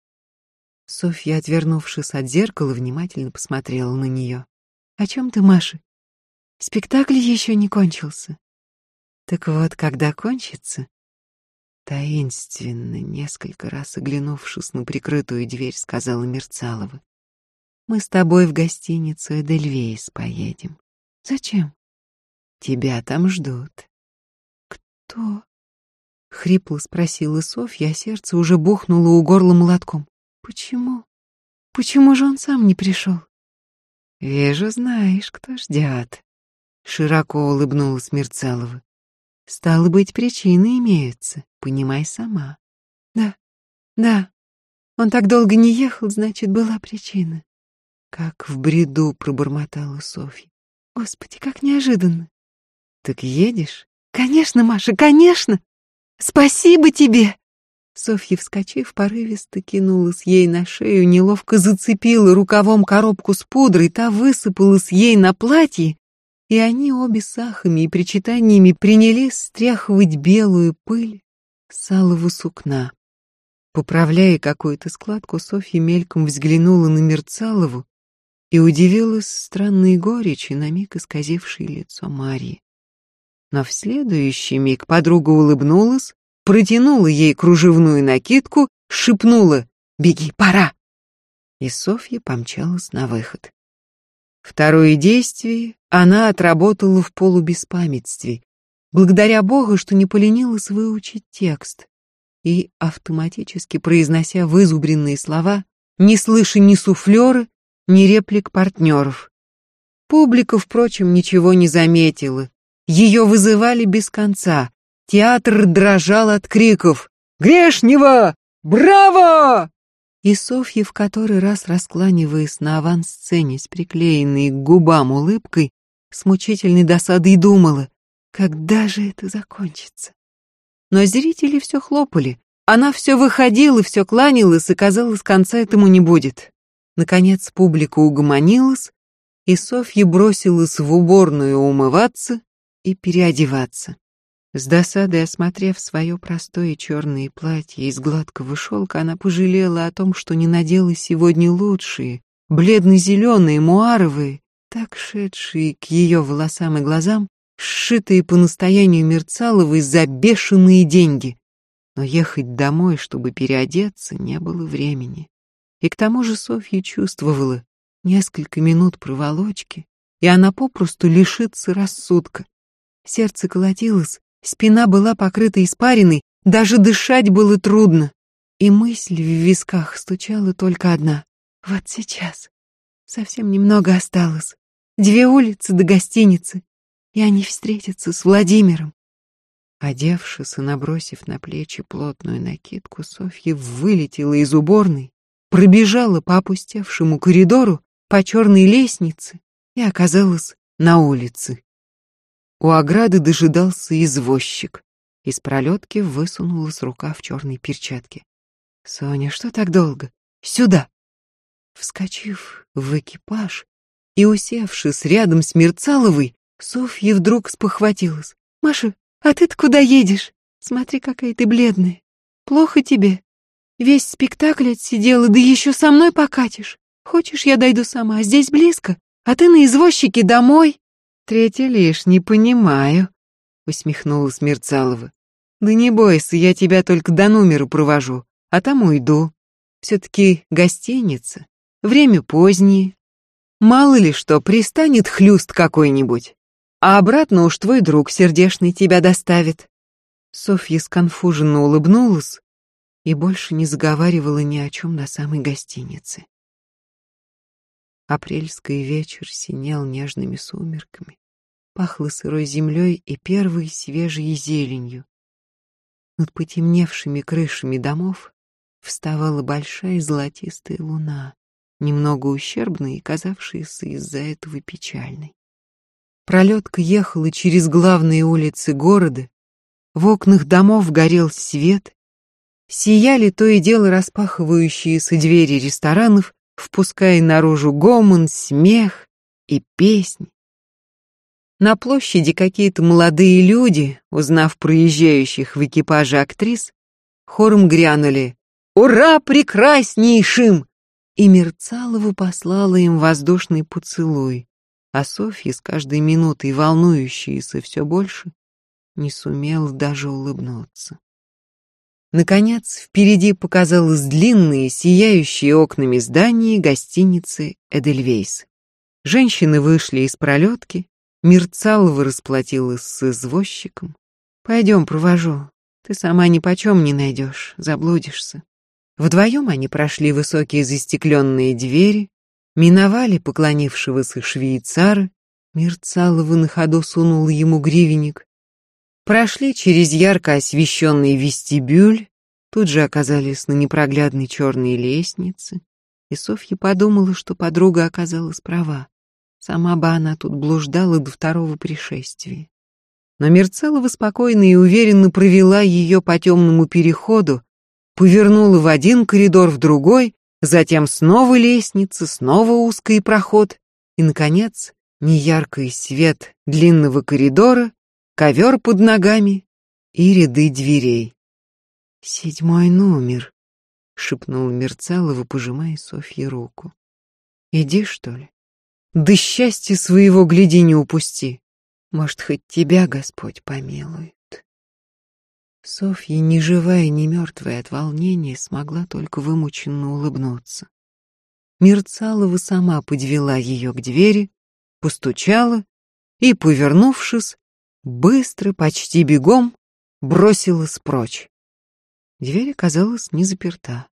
Speaker 2: Софья, отвернувшись от зеркала, внимательно посмотрела на нее. «О чем ты, Маша? Спектакль еще не кончился». «Так вот, когда кончится, Таинственно, несколько раз оглянувшись на прикрытую дверь, сказала Мерцалова. «Мы с тобой в гостиницу Эдельвейс поедем. Зачем? Тебя там ждут». «Кто?» — хрипло спросила Софья, а сердце уже бухнуло у горла молотком. «Почему? Почему же он сам не пришел?» «Вижу, знаешь, кто ждет», — широко улыбнулась Мерцалова. «Стало быть, причины имеются понимай сама. Да, да, он так долго не ехал, значит, была причина. Как в бреду пробормотала Софья. Господи, как неожиданно. Так едешь? Конечно, Маша, конечно. Спасибо тебе. Софья, вскочив, порывисто кинулась ей на шею, неловко зацепила рукавом коробку с пудрой, та высыпалась ей на платье, и они обе с ахами и причитаниями принялись стряхивать белую пыль салого сукна. Поправляя какую-то складку, Софья мельком взглянула на Мерцалову и удивилась странной горечи, на миг исказившей лицо Марии. Но в следующий миг подруга улыбнулась, протянула ей кружевную накидку, шепнула «Беги, пора!» И Софья помчалась на выход. Второе действие она отработала в полубеспамятстве, благодаря Богу, что не поленилась выучить текст, и, автоматически произнося вызубренные слова, не слыша ни суфлера, ни реплик партнеров. Публика, впрочем, ничего не заметила. Ее вызывали без конца. Театр дрожал от криков «Грешнева! Браво!» И Софья, в который раз раскланиваясь на авансцене с приклеенной к губам улыбкой, с мучительной досадой думала, когда же это закончится? Но зрители все хлопали. Она все выходила, все кланялась, и, казалось, конца этому не будет. Наконец публика угомонилась, и Софья бросилась в уборную умываться и переодеваться. С досадой осмотрев свое простое черное платье из гладкого шелка, она пожалела о том, что не надела сегодня лучшие, бледно-зеленые, муаровые, так шедшие к ее волосам и глазам, сшитые по настоянию Мерцаловой за бешеные деньги. Но ехать домой, чтобы переодеться, не было времени. И к тому же Софья чувствовала несколько минут проволочки, и она попросту лишится рассудка. Сердце колотилось, спина была покрыта испариной, даже дышать было трудно. И мысль в висках стучала только одна. Вот сейчас. Совсем немного осталось. Две улицы до гостиницы и они встретятся с Владимиром. Одевшись и набросив на плечи плотную накидку, Софья вылетела из уборной, пробежала по опустевшему коридору, по черной лестнице и оказалась на улице. У ограды дожидался извозчик. Из пролетки высунулась рука в черной перчатке. «Соня, что так долго? Сюда!» Вскочив в экипаж и усевшись рядом с Мерцаловой, Софья вдруг спохватилась. «Маша, а ты-то куда едешь? Смотри, какая ты бледная. Плохо тебе? Весь спектакль отсидела, да еще со мной покатишь. Хочешь, я дойду сама, здесь близко, а ты на извозчике домой?»
Speaker 1: «Третий не понимаю», — усмехнулась Мерцалова. «Да не бойся, я тебя только до номера провожу, а там уйду. Все-таки гостиница, время позднее. Мало ли что, пристанет хлюст какой-нибудь, а обратно уж твой друг сердешный тебя доставит». Софья сконфуженно улыбнулась и больше не заговаривала ни о чем до самой гостиницы. Апрельский вечер синел нежными сумерками, пахло сырой землей и первой свежей зеленью. Над потемневшими крышами домов вставала большая золотистая луна, немного ущербная и казавшаяся из-за этого печальной. Пролетка ехала через главные улицы города, в окнах домов горел свет, сияли то и дело распахивающиеся двери ресторанов, впуская наружу гомон, смех и песни. На площади какие-то молодые люди, узнав проезжающих в экипаже актрис, хором грянули «Ура прекраснейшим!» И Мерцалова послала им воздушный поцелуй, а Софья с каждой минутой волнующаяся все больше не сумела даже улыбнуться. Наконец, впереди показалось длинные, сияющие окнами здание гостиницы «Эдельвейс». Женщины вышли из пролетки, Мерцалова расплатилась с извозчиком. «Пойдем, провожу. Ты сама ни почем не найдешь, заблудишься». Вдвоем они прошли высокие застекленные двери, миновали поклонившегося швейцара, Мерцалова на ходу сунула ему гривенник, прошли через ярко освещенный вестибюль, тут же оказались на непроглядной черной лестнице, и Софья подумала, что подруга оказалась права. Сама бы она тут блуждала до второго пришествия. Но Мерцелова спокойно и уверенно провела ее по темному переходу, повернула в один коридор, в другой, затем снова лестница, снова узкий проход, и, наконец, неяркий свет длинного коридора, ковер под ногами и ряды дверей. «Седьмой номер», — шепнул Мерцалова, пожимая Софье руку. «Иди, что ли?» Да счастья своего гляди не упусти. Может, хоть тебя Господь помилует. Софья, ни живая, ни мертвая от волнения, смогла только вымученно улыбнуться. Мерцалова сама подвела ее к двери, постучала и, повернувшись, быстро, почти бегом, бросилась прочь. Дверь оказалась не заперта.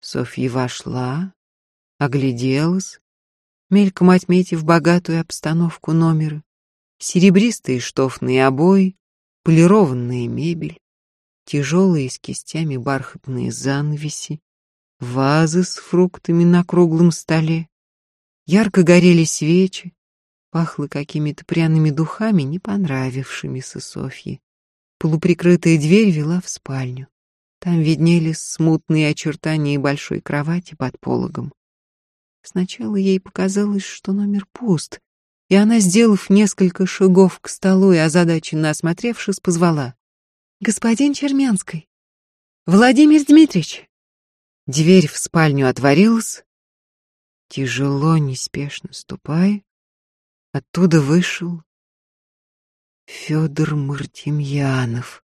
Speaker 1: Софья вошла, огляделась, мельком отметив богатую обстановку номера, серебристые штофные обои, полированная мебель, тяжелые с кистями бархатные занавеси, вазы с фруктами на круглом столе. Ярко горели свечи, пахло какими-то пряными духами, не понравившимися Софье. Полуприкрытая дверь вела в спальню. Там виднелись смутные очертания большой кровати под пологом. Сначала ей показалось, что номер пуст, и она, сделав несколько шагов к столу и озадаченно осмотревшись, позвала. «Господин Черменский! Владимир Дмитриевич!» Дверь в спальню отворилась. Тяжело, неспешно ступая, оттуда вышел Федор Мартемьянов.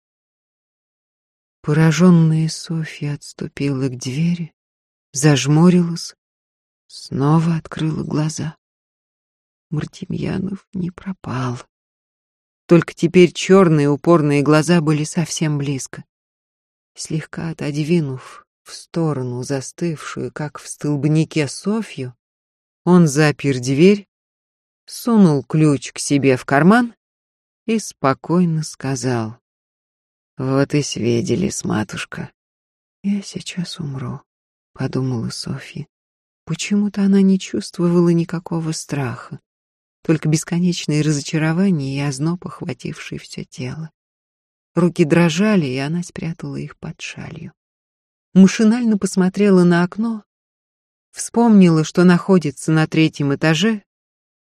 Speaker 1: Пораженная Софья отступила к двери, зажмурилась, Снова открыла глаза. Мартемьянов не пропал. Только теперь черные упорные глаза были совсем близко. Слегка отодвинув в сторону застывшую, как в столбнике, Софью, он запер дверь, сунул ключ к себе в карман и спокойно сказал. «Вот и свиделись, матушка. Я сейчас умру», — подумала Софья. Почему-то она не чувствовала никакого страха, только бесконечное разочарование и озноб, охвативший все тело. Руки дрожали, и она спрятала их под шалью. Машинально посмотрела на окно,
Speaker 2: вспомнила, что находится на третьем этаже,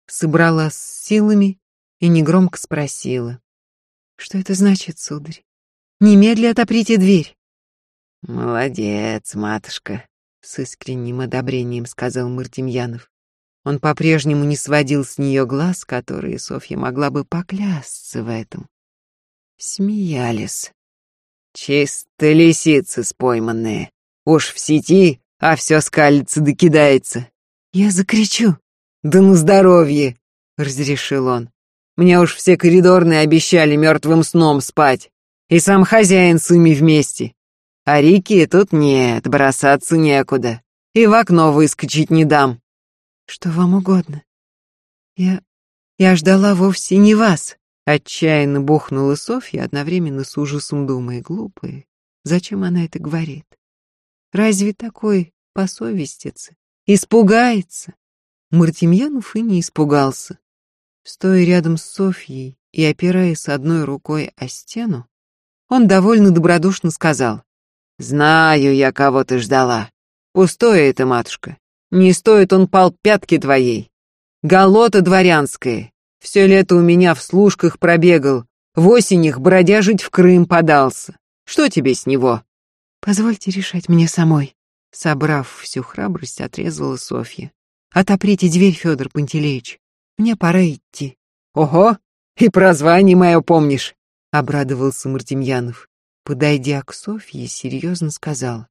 Speaker 2: собрала с силами и негромко спросила. «Что это значит, сударь? Немедля отоприте дверь».
Speaker 1: «Молодец, матушка», — с искренним одобрением сказал Мартемьянов. Он по-прежнему не сводил с нее глаз, которые Софья могла бы поклясться в этом. Смеялись. Чисто лисицы спойманные. Уж в сети, а все скалится да кидается.
Speaker 2: Я закричу.
Speaker 1: Да на здоровье, разрешил он. Мне уж все коридорные обещали мертвым сном спать. И сам хозяин с ими вместе. А Рики тут нет, бросаться некуда. И в окно выскочить не дам.
Speaker 2: Что вам угодно. Я... я ждала вовсе не вас. Отчаянно бухнула Софья, одновременно с ужасом думая, глупая. Зачем она это говорит? Разве такой посовестится? Испугается? Мартемьянов и не испугался. Стоя рядом с Софьей и опираясь одной рукой о стену, он довольно добродушно сказал. «Знаю я, кого ты ждала. Пустое это, матушка. Не стоит он пал пятки твоей. Голота дворянская. Все лето у меня в служках пробегал. В осень их бродяжить в Крым подался. Что тебе с него?» «Позвольте решать мне самой», — собрав всю храбрость, отрезала Софья. «Отоприте дверь, Федор Пантелеич. Мне пора идти».
Speaker 1: «Ого, и про звание мое помнишь», —
Speaker 2: обрадовался Мартемьянов. Подойдя к Софье, серьезно сказал.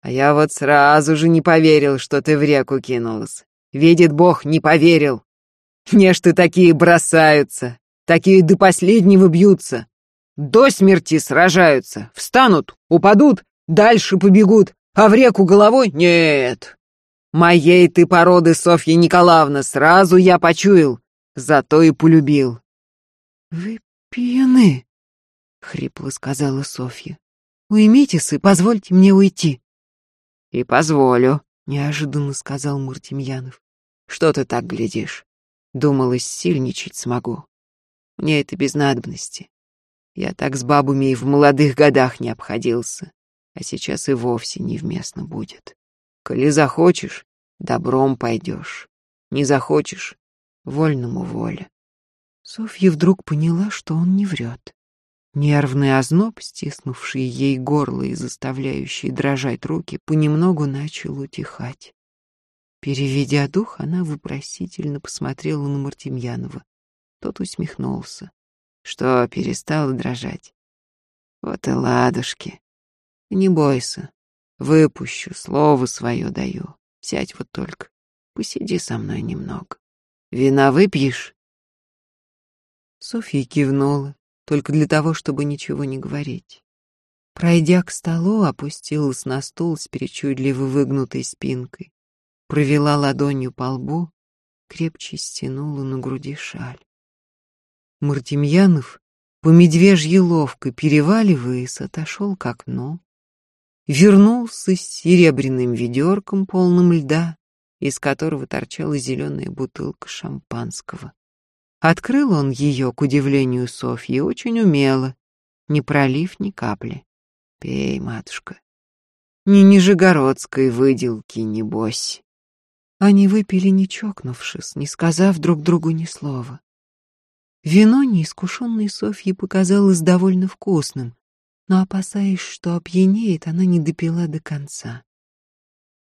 Speaker 1: «А я вот сразу же не поверил, что ты в реку кинулась. Видит Бог, не поверил. Не ж ты такие бросаются, такие до последнего бьются. До смерти сражаются, встанут, упадут, дальше побегут, а в реку головой нет. Моей ты породы, Софья Николаевна, сразу я почуял, зато и полюбил.
Speaker 2: Вы пьяны, хрипло сказала Софья. Уймитесь и позвольте мне уйти.
Speaker 1: И позволю,
Speaker 2: неожиданно сказал Муртемьянов.
Speaker 1: Что ты так глядишь? Думалось, сильничать смогу. Мне это без надобности. Я так с бабами и в молодых годах не обходился, а сейчас и вовсе невместно будет. Коли захочешь, добром пойдешь. Не захочешь, вольному воля.
Speaker 2: Софья вдруг поняла, что он не врет. Нервный озноб, стиснувший ей горло и заставляющий дрожать руки, понемногу начал утихать. Переведя дух, она вопросительно посмотрела на Мартемьянова. Тот усмехнулся.
Speaker 1: Что, перестала дрожать? Вот и ладушки. Не бойся. Выпущу, слово свое даю. Сядь вот только. Посиди со мной немного. Вина выпьешь?
Speaker 2: Софья кивнула, только для того, чтобы ничего не говорить. Пройдя к столу, опустилась на стул с причудливо выгнутой спинкой провела ладонью по лбу, крепче стянула на груди шаль. Мартемьянов, по медвежьи ловко переваливаясь, отошел к окну, вернулся с серебряным ведерком, полным льда, из которого торчала зеленая бутылка шампанского. Открыл он ее, к удивлению Софьи, очень умело, не пролив ни капли. «Пей, матушка, не нижегородской выделки, небось». Они выпили, не чокнувшись, не сказав друг другу ни слова. Вино неискушенной Софье показалось довольно вкусным, но, опасаясь, что опьянеет, она не допила до конца.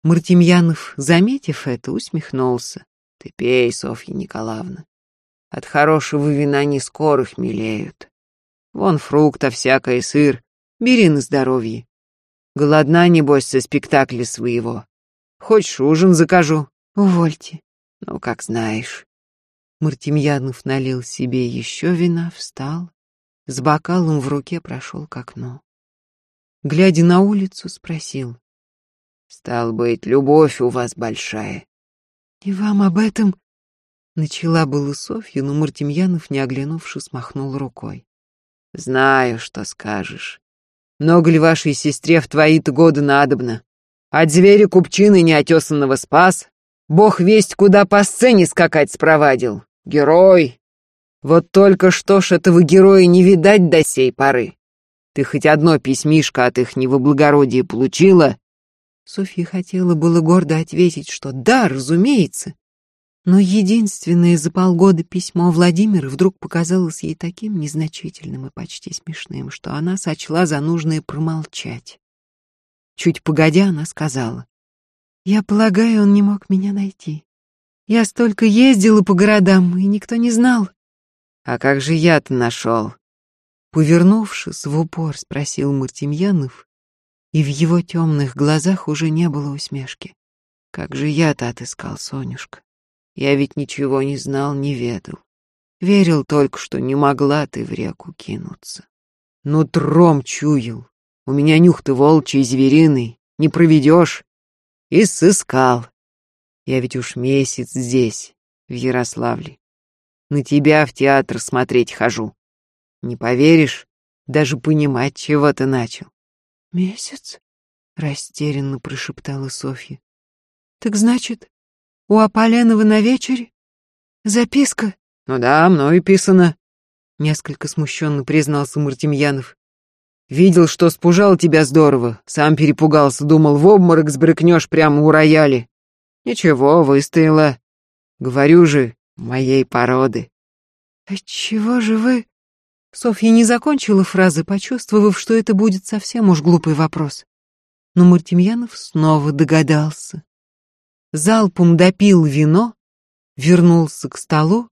Speaker 2: Мартемьянов, заметив это, усмехнулся. «Ты пей, Софья Николаевна. От хорошего вина не скоро хмелеют. Вон фрукта всякое, сыр. Бери на здоровье. Голодна, небось, со спектакля своего. Хочешь, ужин закажу?» Увольте.
Speaker 1: Ну, как знаешь.
Speaker 2: Мартемьянов налил себе еще вина, встал, с бокалом в руке прошел к окну. Глядя на улицу, спросил.
Speaker 1: «Стал быть, любовь у вас большая».
Speaker 2: «И вам об этом...» Начала было Софья, но Мартемьянов, не оглянувшись, махнул рукой.
Speaker 1: «Знаю, что скажешь. Много ли вашей сестре в твои-то годы надобно? От зверя купчины неотесанного спас, Бог весть, куда по сцене скакать спровадил. Герой! Вот только что ж этого героя не видать до сей поры. Ты хоть одно письмишко от их невоблагородия получила?
Speaker 2: Софья хотела было гордо ответить, что да, разумеется. Но единственное за полгода письмо Владимира вдруг показалось ей таким незначительным и почти смешным, что она сочла за нужное промолчать. Чуть погодя, она сказала, «Я полагаю, он не мог меня найти. Я столько ездила по городам, и никто не знал».
Speaker 1: «А как же я-то нашел?»
Speaker 2: Повернувшись в упор, спросил Мартемьянов, и в его темных глазах уже не было усмешки. «Как же я-то отыскал Сонюшка? Я ведь ничего не знал, не ведал. Верил только, что не могла ты в реку кинуться. Ну, тром чуял. У меня нюх-то волчий звериный, не проведешь. И сыскал. Я ведь уж месяц здесь, в Ярославле. На тебя в театр смотреть хожу. Не поверишь, даже понимать, чего ты начал.
Speaker 1: Месяц? Растерянно прошептала Софья. Так значит, у Аполенова на вечере? Записка?
Speaker 2: Ну да, мною писано. Несколько смущенно признался Мартемьянов. Видел, что спужал тебя здорово. Сам перепугался, думал, в обморок сбрыкнешь прямо у рояля. Ничего, выстояла. Говорю же, моей породы.
Speaker 1: Отчего же вы... Софья не закончила фразы, почувствовав, что это будет совсем уж глупый вопрос. Но Мартемьянов снова догадался. Залпом допил вино, вернулся к столу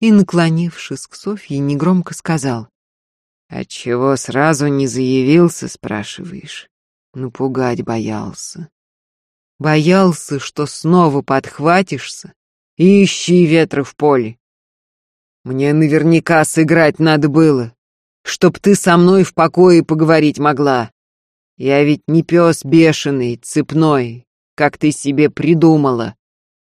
Speaker 1: и, наклонившись к Софье, негромко сказал.
Speaker 2: «Отчего сразу не заявился, спрашиваешь? Напугать боялся. Боялся, что снова подхватишься ищи ветра в поле. Мне наверняка сыграть надо было, чтоб ты со мной в покое поговорить могла. Я ведь не пес бешеный, цепной, как ты себе придумала.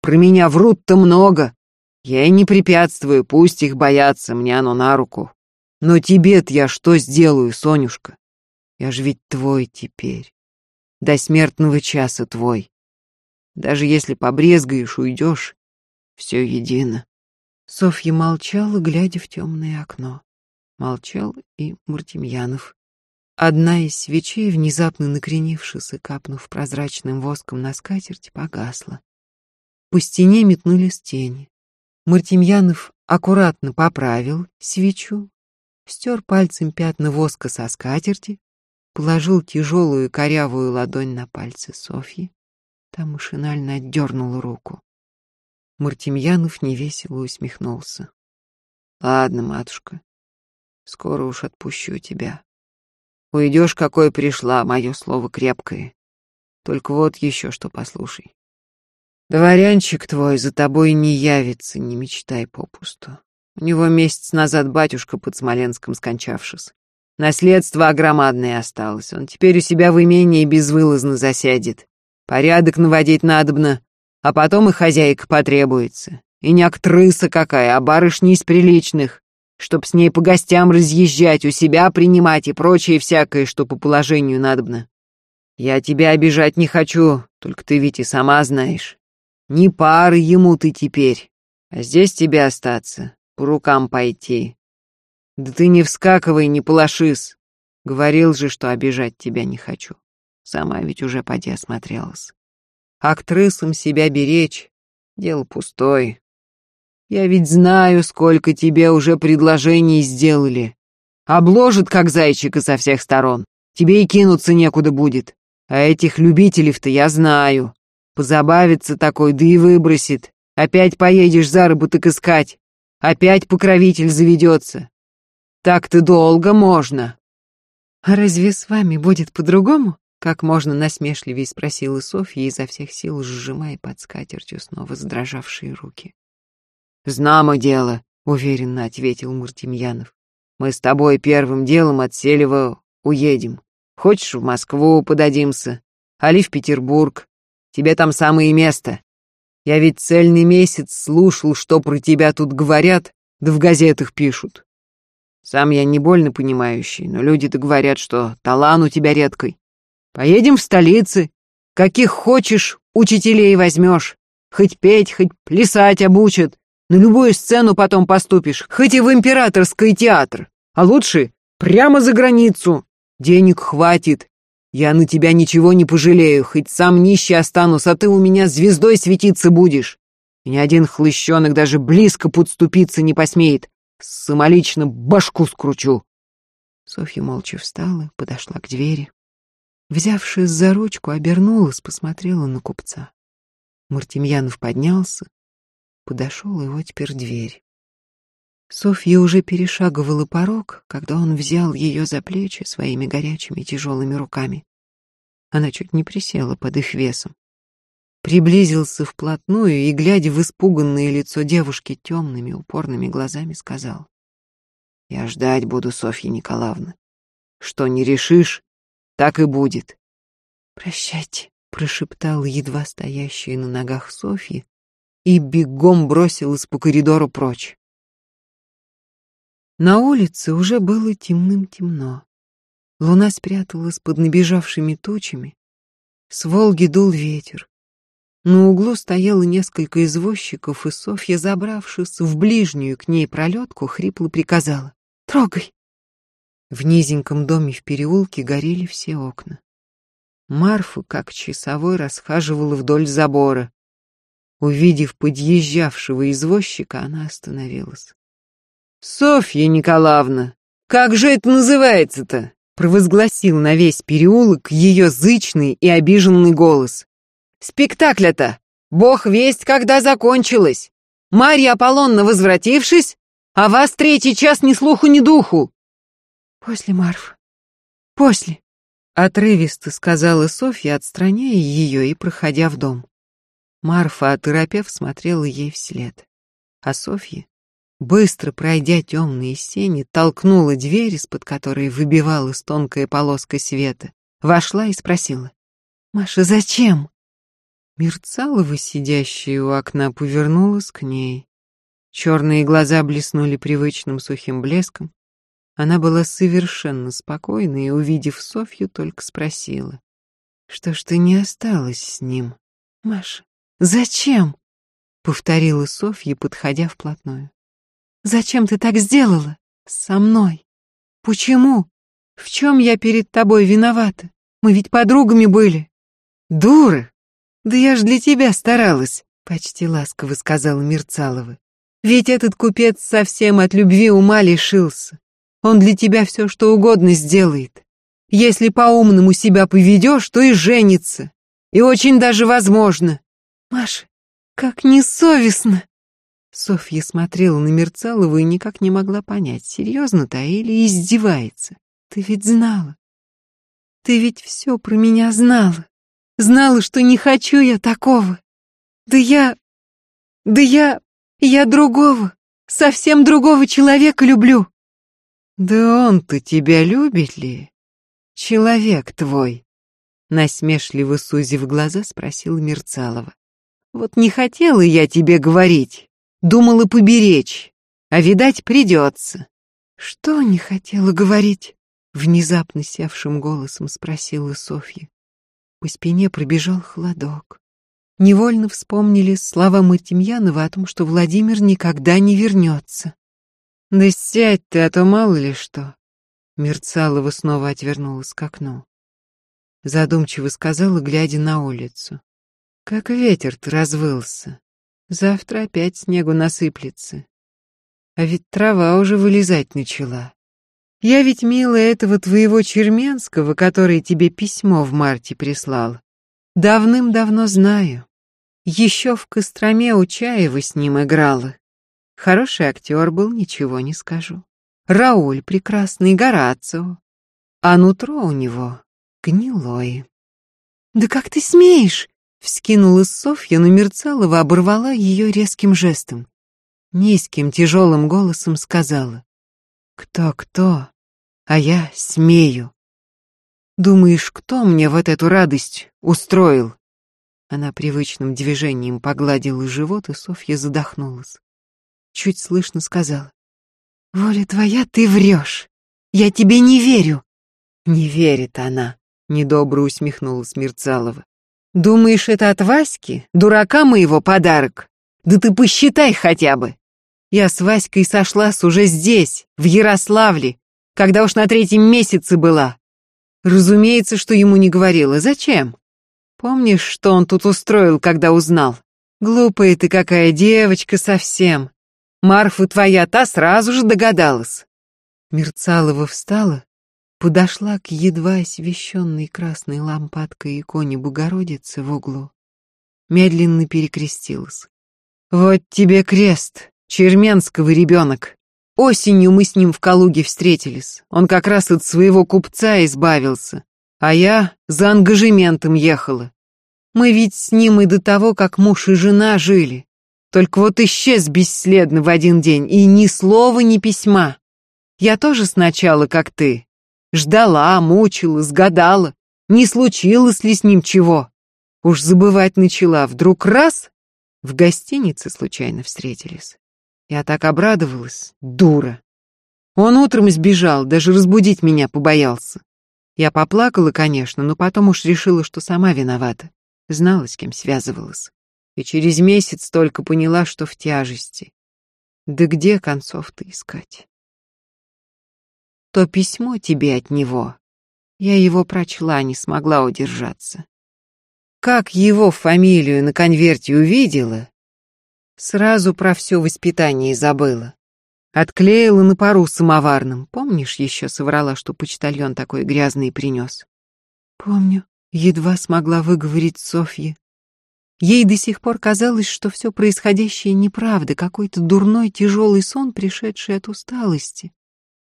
Speaker 2: Про меня врут-то много. Я и не препятствую, пусть их боятся, мне оно на руку. Но тебе-то я что сделаю, Сонюшка? Я ж ведь твой теперь. До смертного часа твой. Даже если побрезгаешь, уйдешь, все едино. Софья молчала, глядя в темное окно. Молчал и Мартемьянов. Одна из свечей, внезапно накренившись и капнув прозрачным воском на скатерть, погасла. По стене метнулись тени. Мартемьянов аккуратно поправил свечу, стер пальцем пятна воска со скатерти, положил тяжелую корявую ладонь на пальцы Софьи. Та машинально отдернула руку. Мартемьянов невесело усмехнулся. «Ладно, матушка, скоро уж отпущу тебя. Уйдешь, какой пришла, мое слово крепкое. Только вот еще что послушай. Дворянчик твой за тобой не явится, не мечтай попусту. У него месяц назад батюшка под Смоленском скончавшись. Наследство огромадное осталось. Он теперь у себя в имении безвылазно засядет. Порядок наводить надобно, а потом и хозяйка потребуется. И не актрыса какая, а барышня из приличных, чтоб с ней по гостям разъезжать, у себя принимать и прочее всякое, что по положению надобно. Я тебя обижать не хочу, только ты ведь и сама знаешь. Не пары ему ты теперь, а здесь тебе остаться, по рукам пойти. Да ты не вскакивай, не полошись. Говорил же, что обижать тебя не хочу. Сама ведь уже поди осмотрелась. Актрисам себя беречь — дело пустое. Я ведь знаю, сколько тебе уже предложений сделали. Обложат, как зайчика, со всех сторон. Тебе и кинуться некуда будет. А этих любителей-то я знаю. Позабавится такой, да и выбросит. Опять поедешь заработок искать. Опять покровитель заведется. Так-то долго можно.
Speaker 1: А разве с вами будет по-другому? Как можно насмешливее спросила Софья, изо всех сил сжимая под скатертью снова задрожавшие руки.
Speaker 2: «Знамо дело», — уверенно ответил Муртемьянов. «Мы с тобой первым делом от Селева уедем. Хочешь, в Москву подадимся, али в Петербург. Тебе там самое место. Я ведь цельный месяц слушал, что про тебя тут говорят, да в газетах пишут. Сам я не больно понимающий, но люди-то говорят, что талант у тебя редкий. Поедем в столицы. Каких хочешь, учителей возьмешь. Хоть петь, хоть плясать обучат. На любую сцену потом поступишь, хоть и в императорский театр. А лучше прямо за границу. Денег хватит.
Speaker 1: Я на тебя ничего не пожалею, хоть сам нищий останусь, а ты у меня звездой светиться будешь. И ни один хлыщенок даже близко подступиться не посмеет. Самолично башку скручу.
Speaker 2: Софья молча встала, подошла к двери. Взявшись за ручку, обернулась, посмотрела на купца. Мартемьянов поднялся, подошел, и вот теперь дверь. Софья уже перешагивала порог, когда он взял ее за плечи своими горячими тяжелыми руками. Она чуть не присела под их весом. Приблизился вплотную и, глядя в испуганное лицо девушки темными, упорными глазами, сказал. «Я ждать буду, Софья Николаевна. Что не решишь, так и будет». «Прощайте», — прошептала едва стоящая на ногах Софья и бегом бросилась по коридору прочь. На улице уже было темным-темно. Луна спряталась под набежавшими тучами. С Волги дул ветер. На углу стояло несколько извозчиков, и Софья, забравшись в ближнюю к ней пролетку, хрипло приказала «Трогай!». В низеньком доме в переулке горели все окна. Марфа, как часовой, расхаживала вдоль забора. Увидев подъезжавшего извозчика, она остановилась.
Speaker 1: «Софья Николаевна, как же это называется-то?» провозгласил на весь переулок ее зычный и обиженный голос. «Спектакля-то! Бог весть, когда закончилось! Марья Аполлонна, возвратившись, а вас третий час ни слуху, ни духу!»
Speaker 2: «После, Марф, после!» Отрывисто сказала Софья, отстраняя ее и проходя в дом. Марфа, оторопев, смотрела ей вслед. А Софья, Быстро пройдя темные сени, толкнула дверь, из-под которой выбивалась тонкая полоска света, вошла и спросила. «Маша, зачем?» Мерцалова, сидящая у окна, повернулась к ней. Черные глаза блеснули привычным сухим блеском. Она была совершенно спокойна и, увидев Софью, только спросила. «Что ж ты не осталась с ним?» «Маша, зачем?» — повторила Софья, подходя вплотную. Зачем ты так сделала? Со мной? Почему? В чем я перед тобой виновата? Мы ведь подругами были. Дура! Да я ж для тебя старалась, почти ласково сказала Мерцалова. Ведь этот купец совсем от любви ума лишился. Он для тебя все, что угодно сделает. Если по-умному себя поведешь, то и женится. И очень даже возможно. Маша, как несовестно. Софья смотрела на Мерцалову и никак не могла понять, серьезно-то или издевается. Ты ведь знала. Ты ведь все про меня знала. Знала, что не хочу я такого. Да я... Да я... Я другого, совсем другого человека люблю. Да он-то тебя любит ли? Человек твой. Насмешливо сузив глаза, спросил Мерцалова. Вот не хотела я тебе говорить. Думала поберечь, а, видать, придется. Что не хотела говорить? Внезапно севшим голосом спросила Софья. По спине пробежал холодок. Невольно вспомнили слова Мартемьянова о том, что Владимир никогда не вернется. «Да сядь ты, а то мало ли что!» Мерцалова снова отвернулась к окну. Задумчиво сказала, глядя на улицу. «Как ветер-то развылся!» Завтра опять снегу насыплется. А ведь трава уже вылезать начала. Я ведь, милая, этого твоего Черменского, который тебе письмо в марте прислал, давным-давно знаю. Еще в Костроме у Чаева с ним играла. Хороший актер был, ничего не скажу. Рауль прекрасный, Горацио. А нутро у него гнилое. «Да как ты смеешь?» Вскинулась Софья, но Мерцалова оборвала ее резким жестом. Низким, тяжелым голосом сказала. «Кто-кто? А я смею. Думаешь, кто мне вот эту радость устроил?» Она привычным движением погладила живот, и Софья задохнулась. Чуть слышно сказала. «Воля твоя, ты врешь. Я тебе не верю». «Не верит она», — недобро усмехнулась Мерцалова. Думаешь, это от Васьки, дурака моего подарок? Да ты посчитай хотя бы. Я с Васькой сошлась уже здесь, в Ярославле, когда уж на третьем месяце была.
Speaker 1: Разумеется, что ему не говорила. Зачем? Помнишь, что он тут устроил, когда узнал? Глупая ты какая девочка совсем. Марфа твоя та сразу же догадалась. Мерцалова встала, подошла к едва освещенной красной лампадкой иконе Богородицы в углу, медленно перекрестилась. «Вот тебе крест, черменского ребенок. Осенью мы с ним в Калуге встретились. Он как раз от своего купца избавился, а я за ангажементом ехала. Мы ведь с ним и до того, как муж и жена жили. Только вот исчез бесследно в один день, и ни слова, ни письма. Я тоже сначала, как ты, ждала, мучилась, гадала, не случилось ли с ним чего. Уж забывать начала, вдруг раз — в гостинице случайно встретились. Я так обрадовалась, дура. Он утром сбежал, даже разбудить меня побоялся. Я поплакала, конечно, но потом уж решила, что сама виновата. Знала, с кем связывалась. И через месяц только поняла, что в тяжести. Да где концов-то искать? То письмо тебе от него. Я его прочла, не смогла удержаться. Как его фамилию на конверте увидела, Сразу про все воспитание забыла. Отклеила на пару самоварным. Помнишь, еще соврала, что почтальон такой грязный принес? Помню. Едва смогла выговорить Софье. Ей до сих пор казалось, что все происходящее неправда, какой-то дурной тяжелый сон, пришедший от усталости.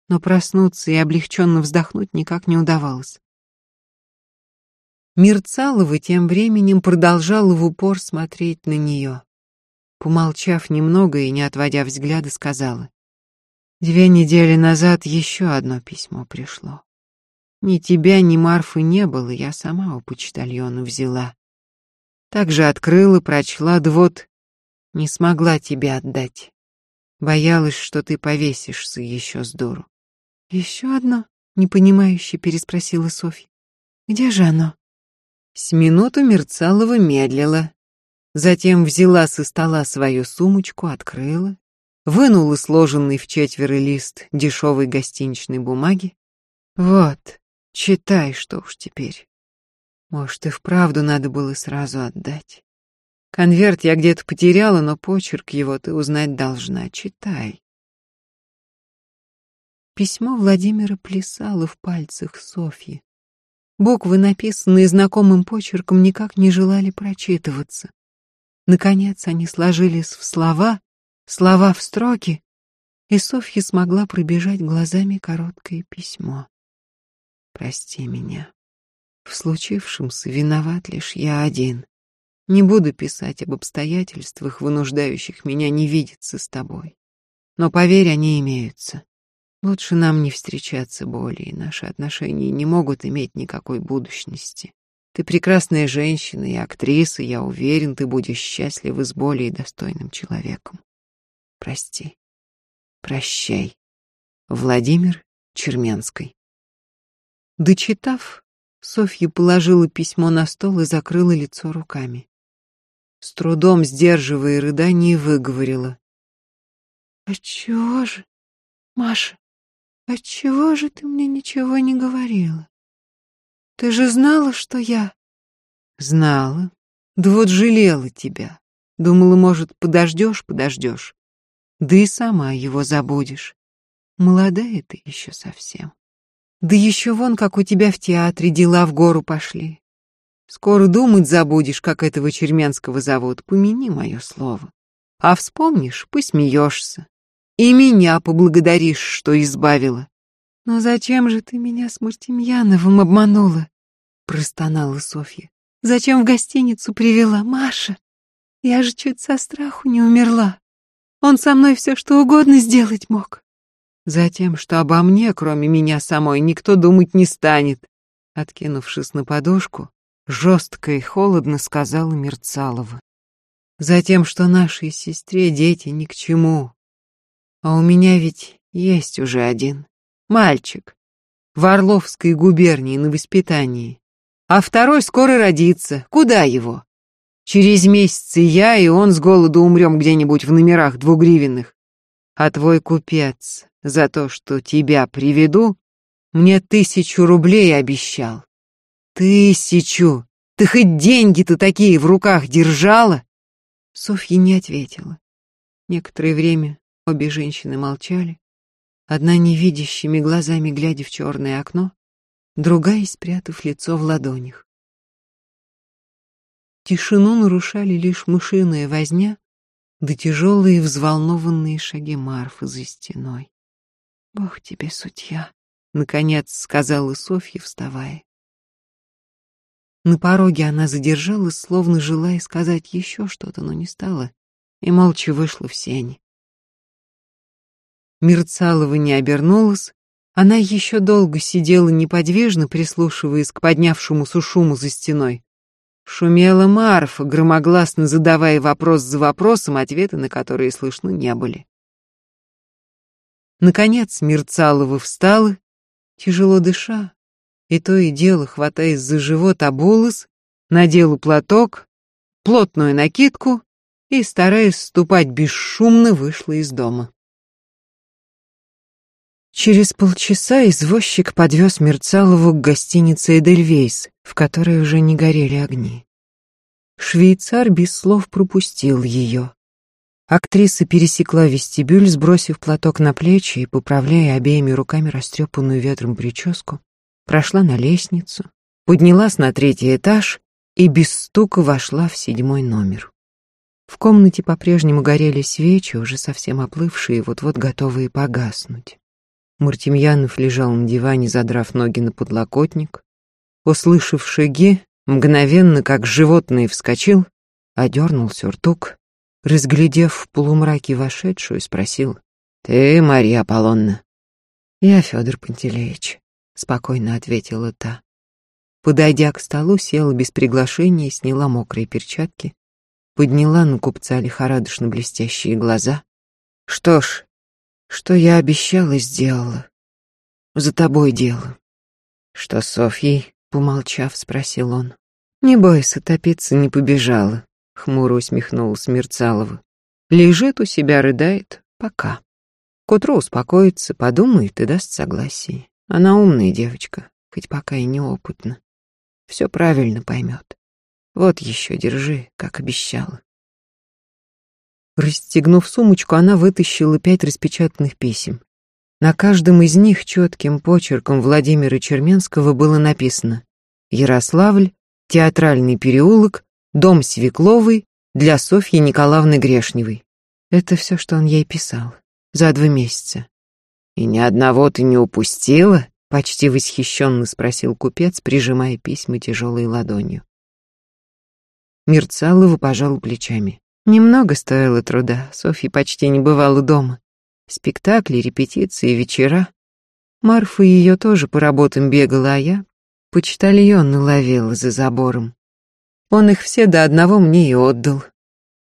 Speaker 1: Но проснуться и облегченно вздохнуть никак не удавалось. Мерцалова тем временем продолжала в упор смотреть на нее. Помолчав немного и не отводя взгляда, сказала. Две недели назад еще одно письмо пришло. Ни тебя, ни Марфы не было, я сама у почтальона взяла. Также открыла, прочла, да вот не смогла тебе отдать. Боялась, что ты повесишься еще с дуру. Еще одно? Непонимающе переспросила Софья. Где же оно? С минуту Мерцалова медлила, Затем взяла со стола свою сумочку, открыла, вынула сложенный в четверо лист дешевой гостиничной бумаги. Вот, читай, что уж теперь. Может, и вправду надо было сразу отдать. Конверт я где-то потеряла, но почерк его ты узнать должна. Читай. Письмо Владимира плясало в пальцах Софьи. Буквы, написанные знакомым почерком, никак не желали прочитываться. Наконец они сложились в слова, слова в строки, и Софья смогла пробежать глазами короткое письмо. «Прости меня. В случившемся виноват лишь я один. Не буду писать об обстоятельствах, вынуждающих меня не видеться с тобой. Но поверь, они имеются. Лучше нам не встречаться более, наши отношения не могут иметь никакой будущности. Ты прекрасная женщина и актриса, я уверен, ты будешь счастлива с более достойным человеком. Прости. Прощай. Владимир Черменский. Дочитав, Софья положила письмо на стол и закрыла лицо руками. С трудом сдерживая рыдание, выговорила. «Отчего же, Маша, отчего же ты мне ничего не говорила? Ты же знала, что я...» «Знала. Да вот жалела тебя. Думала, может, подождешь, подождешь. Да и сама его забудешь. Молодая ты еще совсем. Да еще вон, как у тебя в театре дела в гору пошли. Скоро думать забудешь, как этого Черменского зовут, помяни мое слово. А вспомнишь, посмеешься. И меня поблагодаришь, что избавила. «Но зачем же ты меня с Мартемьяновым обманула?» — простонала Софья. «Зачем в гостиницу привела Маша? Я же чуть со страху не умерла. Он со мной все что угодно сделать мог». «Затем, что обо мне, кроме меня самой, никто думать не станет», откинувшись на подушку, жестко и холодно сказала Мерцалова. «Затем, что нашей сестре дети ни к чему. А у меня ведь есть уже один. Мальчик. В Орловской губернии на воспитании. А второй скоро родится. Куда его? Через месяц и я, и он с голоду умрем где-нибудь в номерах двугривенных. А твой купец за то, что тебя приведу, Мне тысячу рублей обещал. Тысячу! Ты хоть деньги-то такие в руках держала?»
Speaker 2: Софья не ответила. Некоторое время обе женщины молчали, одна невидящими глазами глядя в черное окно, другая спрятав лицо в ладонях. Тишину нарушали лишь мышиная возня да тяжелые взволнованные шаги Марфы за стеной. «Бог тебе судья», — наконец сказала Софья, вставая. На пороге она задержалась, словно желая сказать еще что-то, но не стала, и молча вышла в сень. Мерцалова не обернулась, она еще долго сидела неподвижно, прислушиваясь к поднявшемуся шуму за стеной. Шумела Марфа, громогласно задавая вопрос за вопросом, ответы на которые слышны не были. Наконец Мерцалова встала, тяжело дыша, и то и дело, хватаясь за живот, обулась, надела платок, плотную накидку и, стараясь ступать бесшумно, вышла из дома. Через полчаса извозчик подвез Мерцалову к гостинице «Эдельвейс», в которой уже не горели огни. Швейцар без слов пропустил ее. Актриса пересекла вестибюль, сбросив платок на плечи и, поправляя обеими руками растрепанную ветром прическу, прошла на лестницу, поднялась на третий этаж и без стука вошла в седьмой номер. В комнате по-прежнему горели свечи, уже совсем оплывшие, вот-вот готовые погаснуть. Мартемьянов лежал на диване, задрав ноги на подлокотник. Услышав шаги, мгновенно, как животное, вскочил, одернул сюртук, разглядев в полумраке вошедшую, спросил, «Ты Мария Аполлонна?» «Я Федор Пантелеич», — спокойно ответила та. Подойдя к столу, села без приглашения, сняла мокрые перчатки, подняла на купца лихорадочно блестящие глаза. «Что ж, что я обещала, сделала. За тобой дело. Что с Софьей? Помолчав, спросил он. Не бойся, топиться не побежала. Хмуро усмехнулась Мерцалова. Лежит у себя, рыдает. Пока. К утру успокоится, подумает и даст согласие. Она умная девочка, хоть пока и неопытна. Все правильно поймет. Вот еще держи, как обещала. Расстегнув сумочку, она вытащила пять распечатанных писем. На каждом из них четким почерком Владимира Черменского было написано «Ярославль, театральный переулок, дом Свекловый для Софьи Николаевны Грешневой». Это все, что он ей писал. За два месяца. «И ни одного ты не упустила?» — почти восхищенно спросил купец, прижимая письма тяжелой ладонью. Мерцалова пожал плечами. Немного стоило труда, Софья почти не бывала дома. Спектакли, репетиции, вечера. Марфа ее тоже по работам бегала, а я почтальон ловила за забором. Он их все до одного мне и отдал.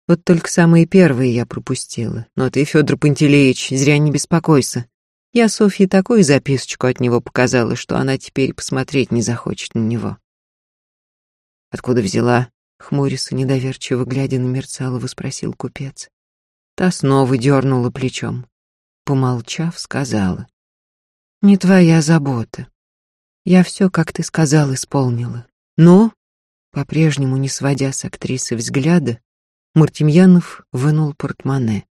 Speaker 2: Вот только самые первые я пропустила. Но ты, Федор Пантелеич, зря не беспокойся. Я Софье такую записочку от него показала, что она теперь посмотреть не захочет на него. Откуда взяла? Хмурясь и недоверчиво глядя на Мерцалову, спросил купец. Та снова дернула плечом. Помолчав, сказала. «Не твоя забота. Я все, как ты сказал, исполнила. Но, по-прежнему не сводя с актрисы взгляда, Мартемьянов вынул портмоне.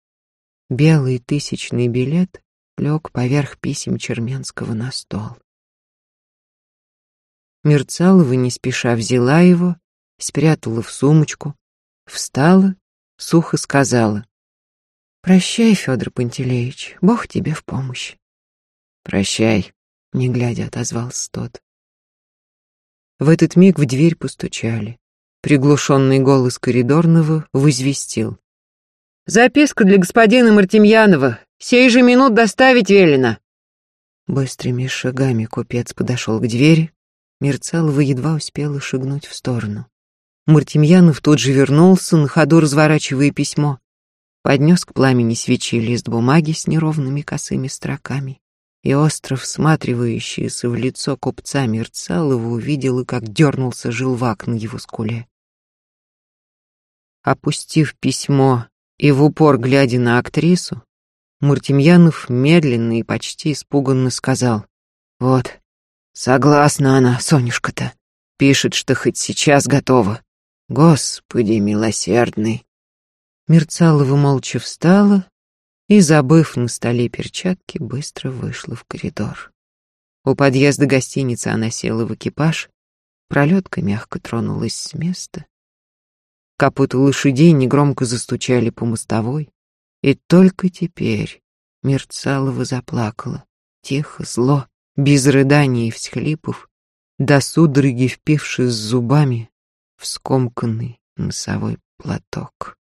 Speaker 2: Белый тысячный билет лег поверх писем Черменского на стол. Мерцалова не спеша взяла его спрятала в сумочку, встала, сухо сказала. «Прощай, Федор Пантелеич, Бог тебе в помощь». «Прощай», — не глядя отозвался тот. В этот миг в дверь постучали. Приглушенный голос коридорного возвестил. «Записка для господина Мартемьянова. Сей же минут доставить велено». Быстрыми шагами купец подошел к двери. Мерцалова едва успела шагнуть в сторону. Мартемьянов тут же вернулся, на ходу разворачивая письмо. Поднес к пламени свечи лист бумаги с неровными косыми строками. И остро всматривающийся в лицо купца Мерцалова увидела, как дернулся желвак на его скуле. Опустив письмо и в упор глядя на актрису, Мартемьянов медленно и почти испуганно сказал, «Вот, Согласна она, Сонюшка-то. Пишет, что хоть сейчас готова. Господи милосердный.
Speaker 1: Мерцалова молча встала и, забыв на столе перчатки, быстро вышла в коридор. У подъезда гостиницы она села в экипаж, пролетка мягко тронулась с места. Копыта лошадей негромко застучали по мостовой, и только теперь Мерцалова заплакала, тихо, зло, без рыданий и всхлипов, до судороги впившись зубами в скомканный носовой платок.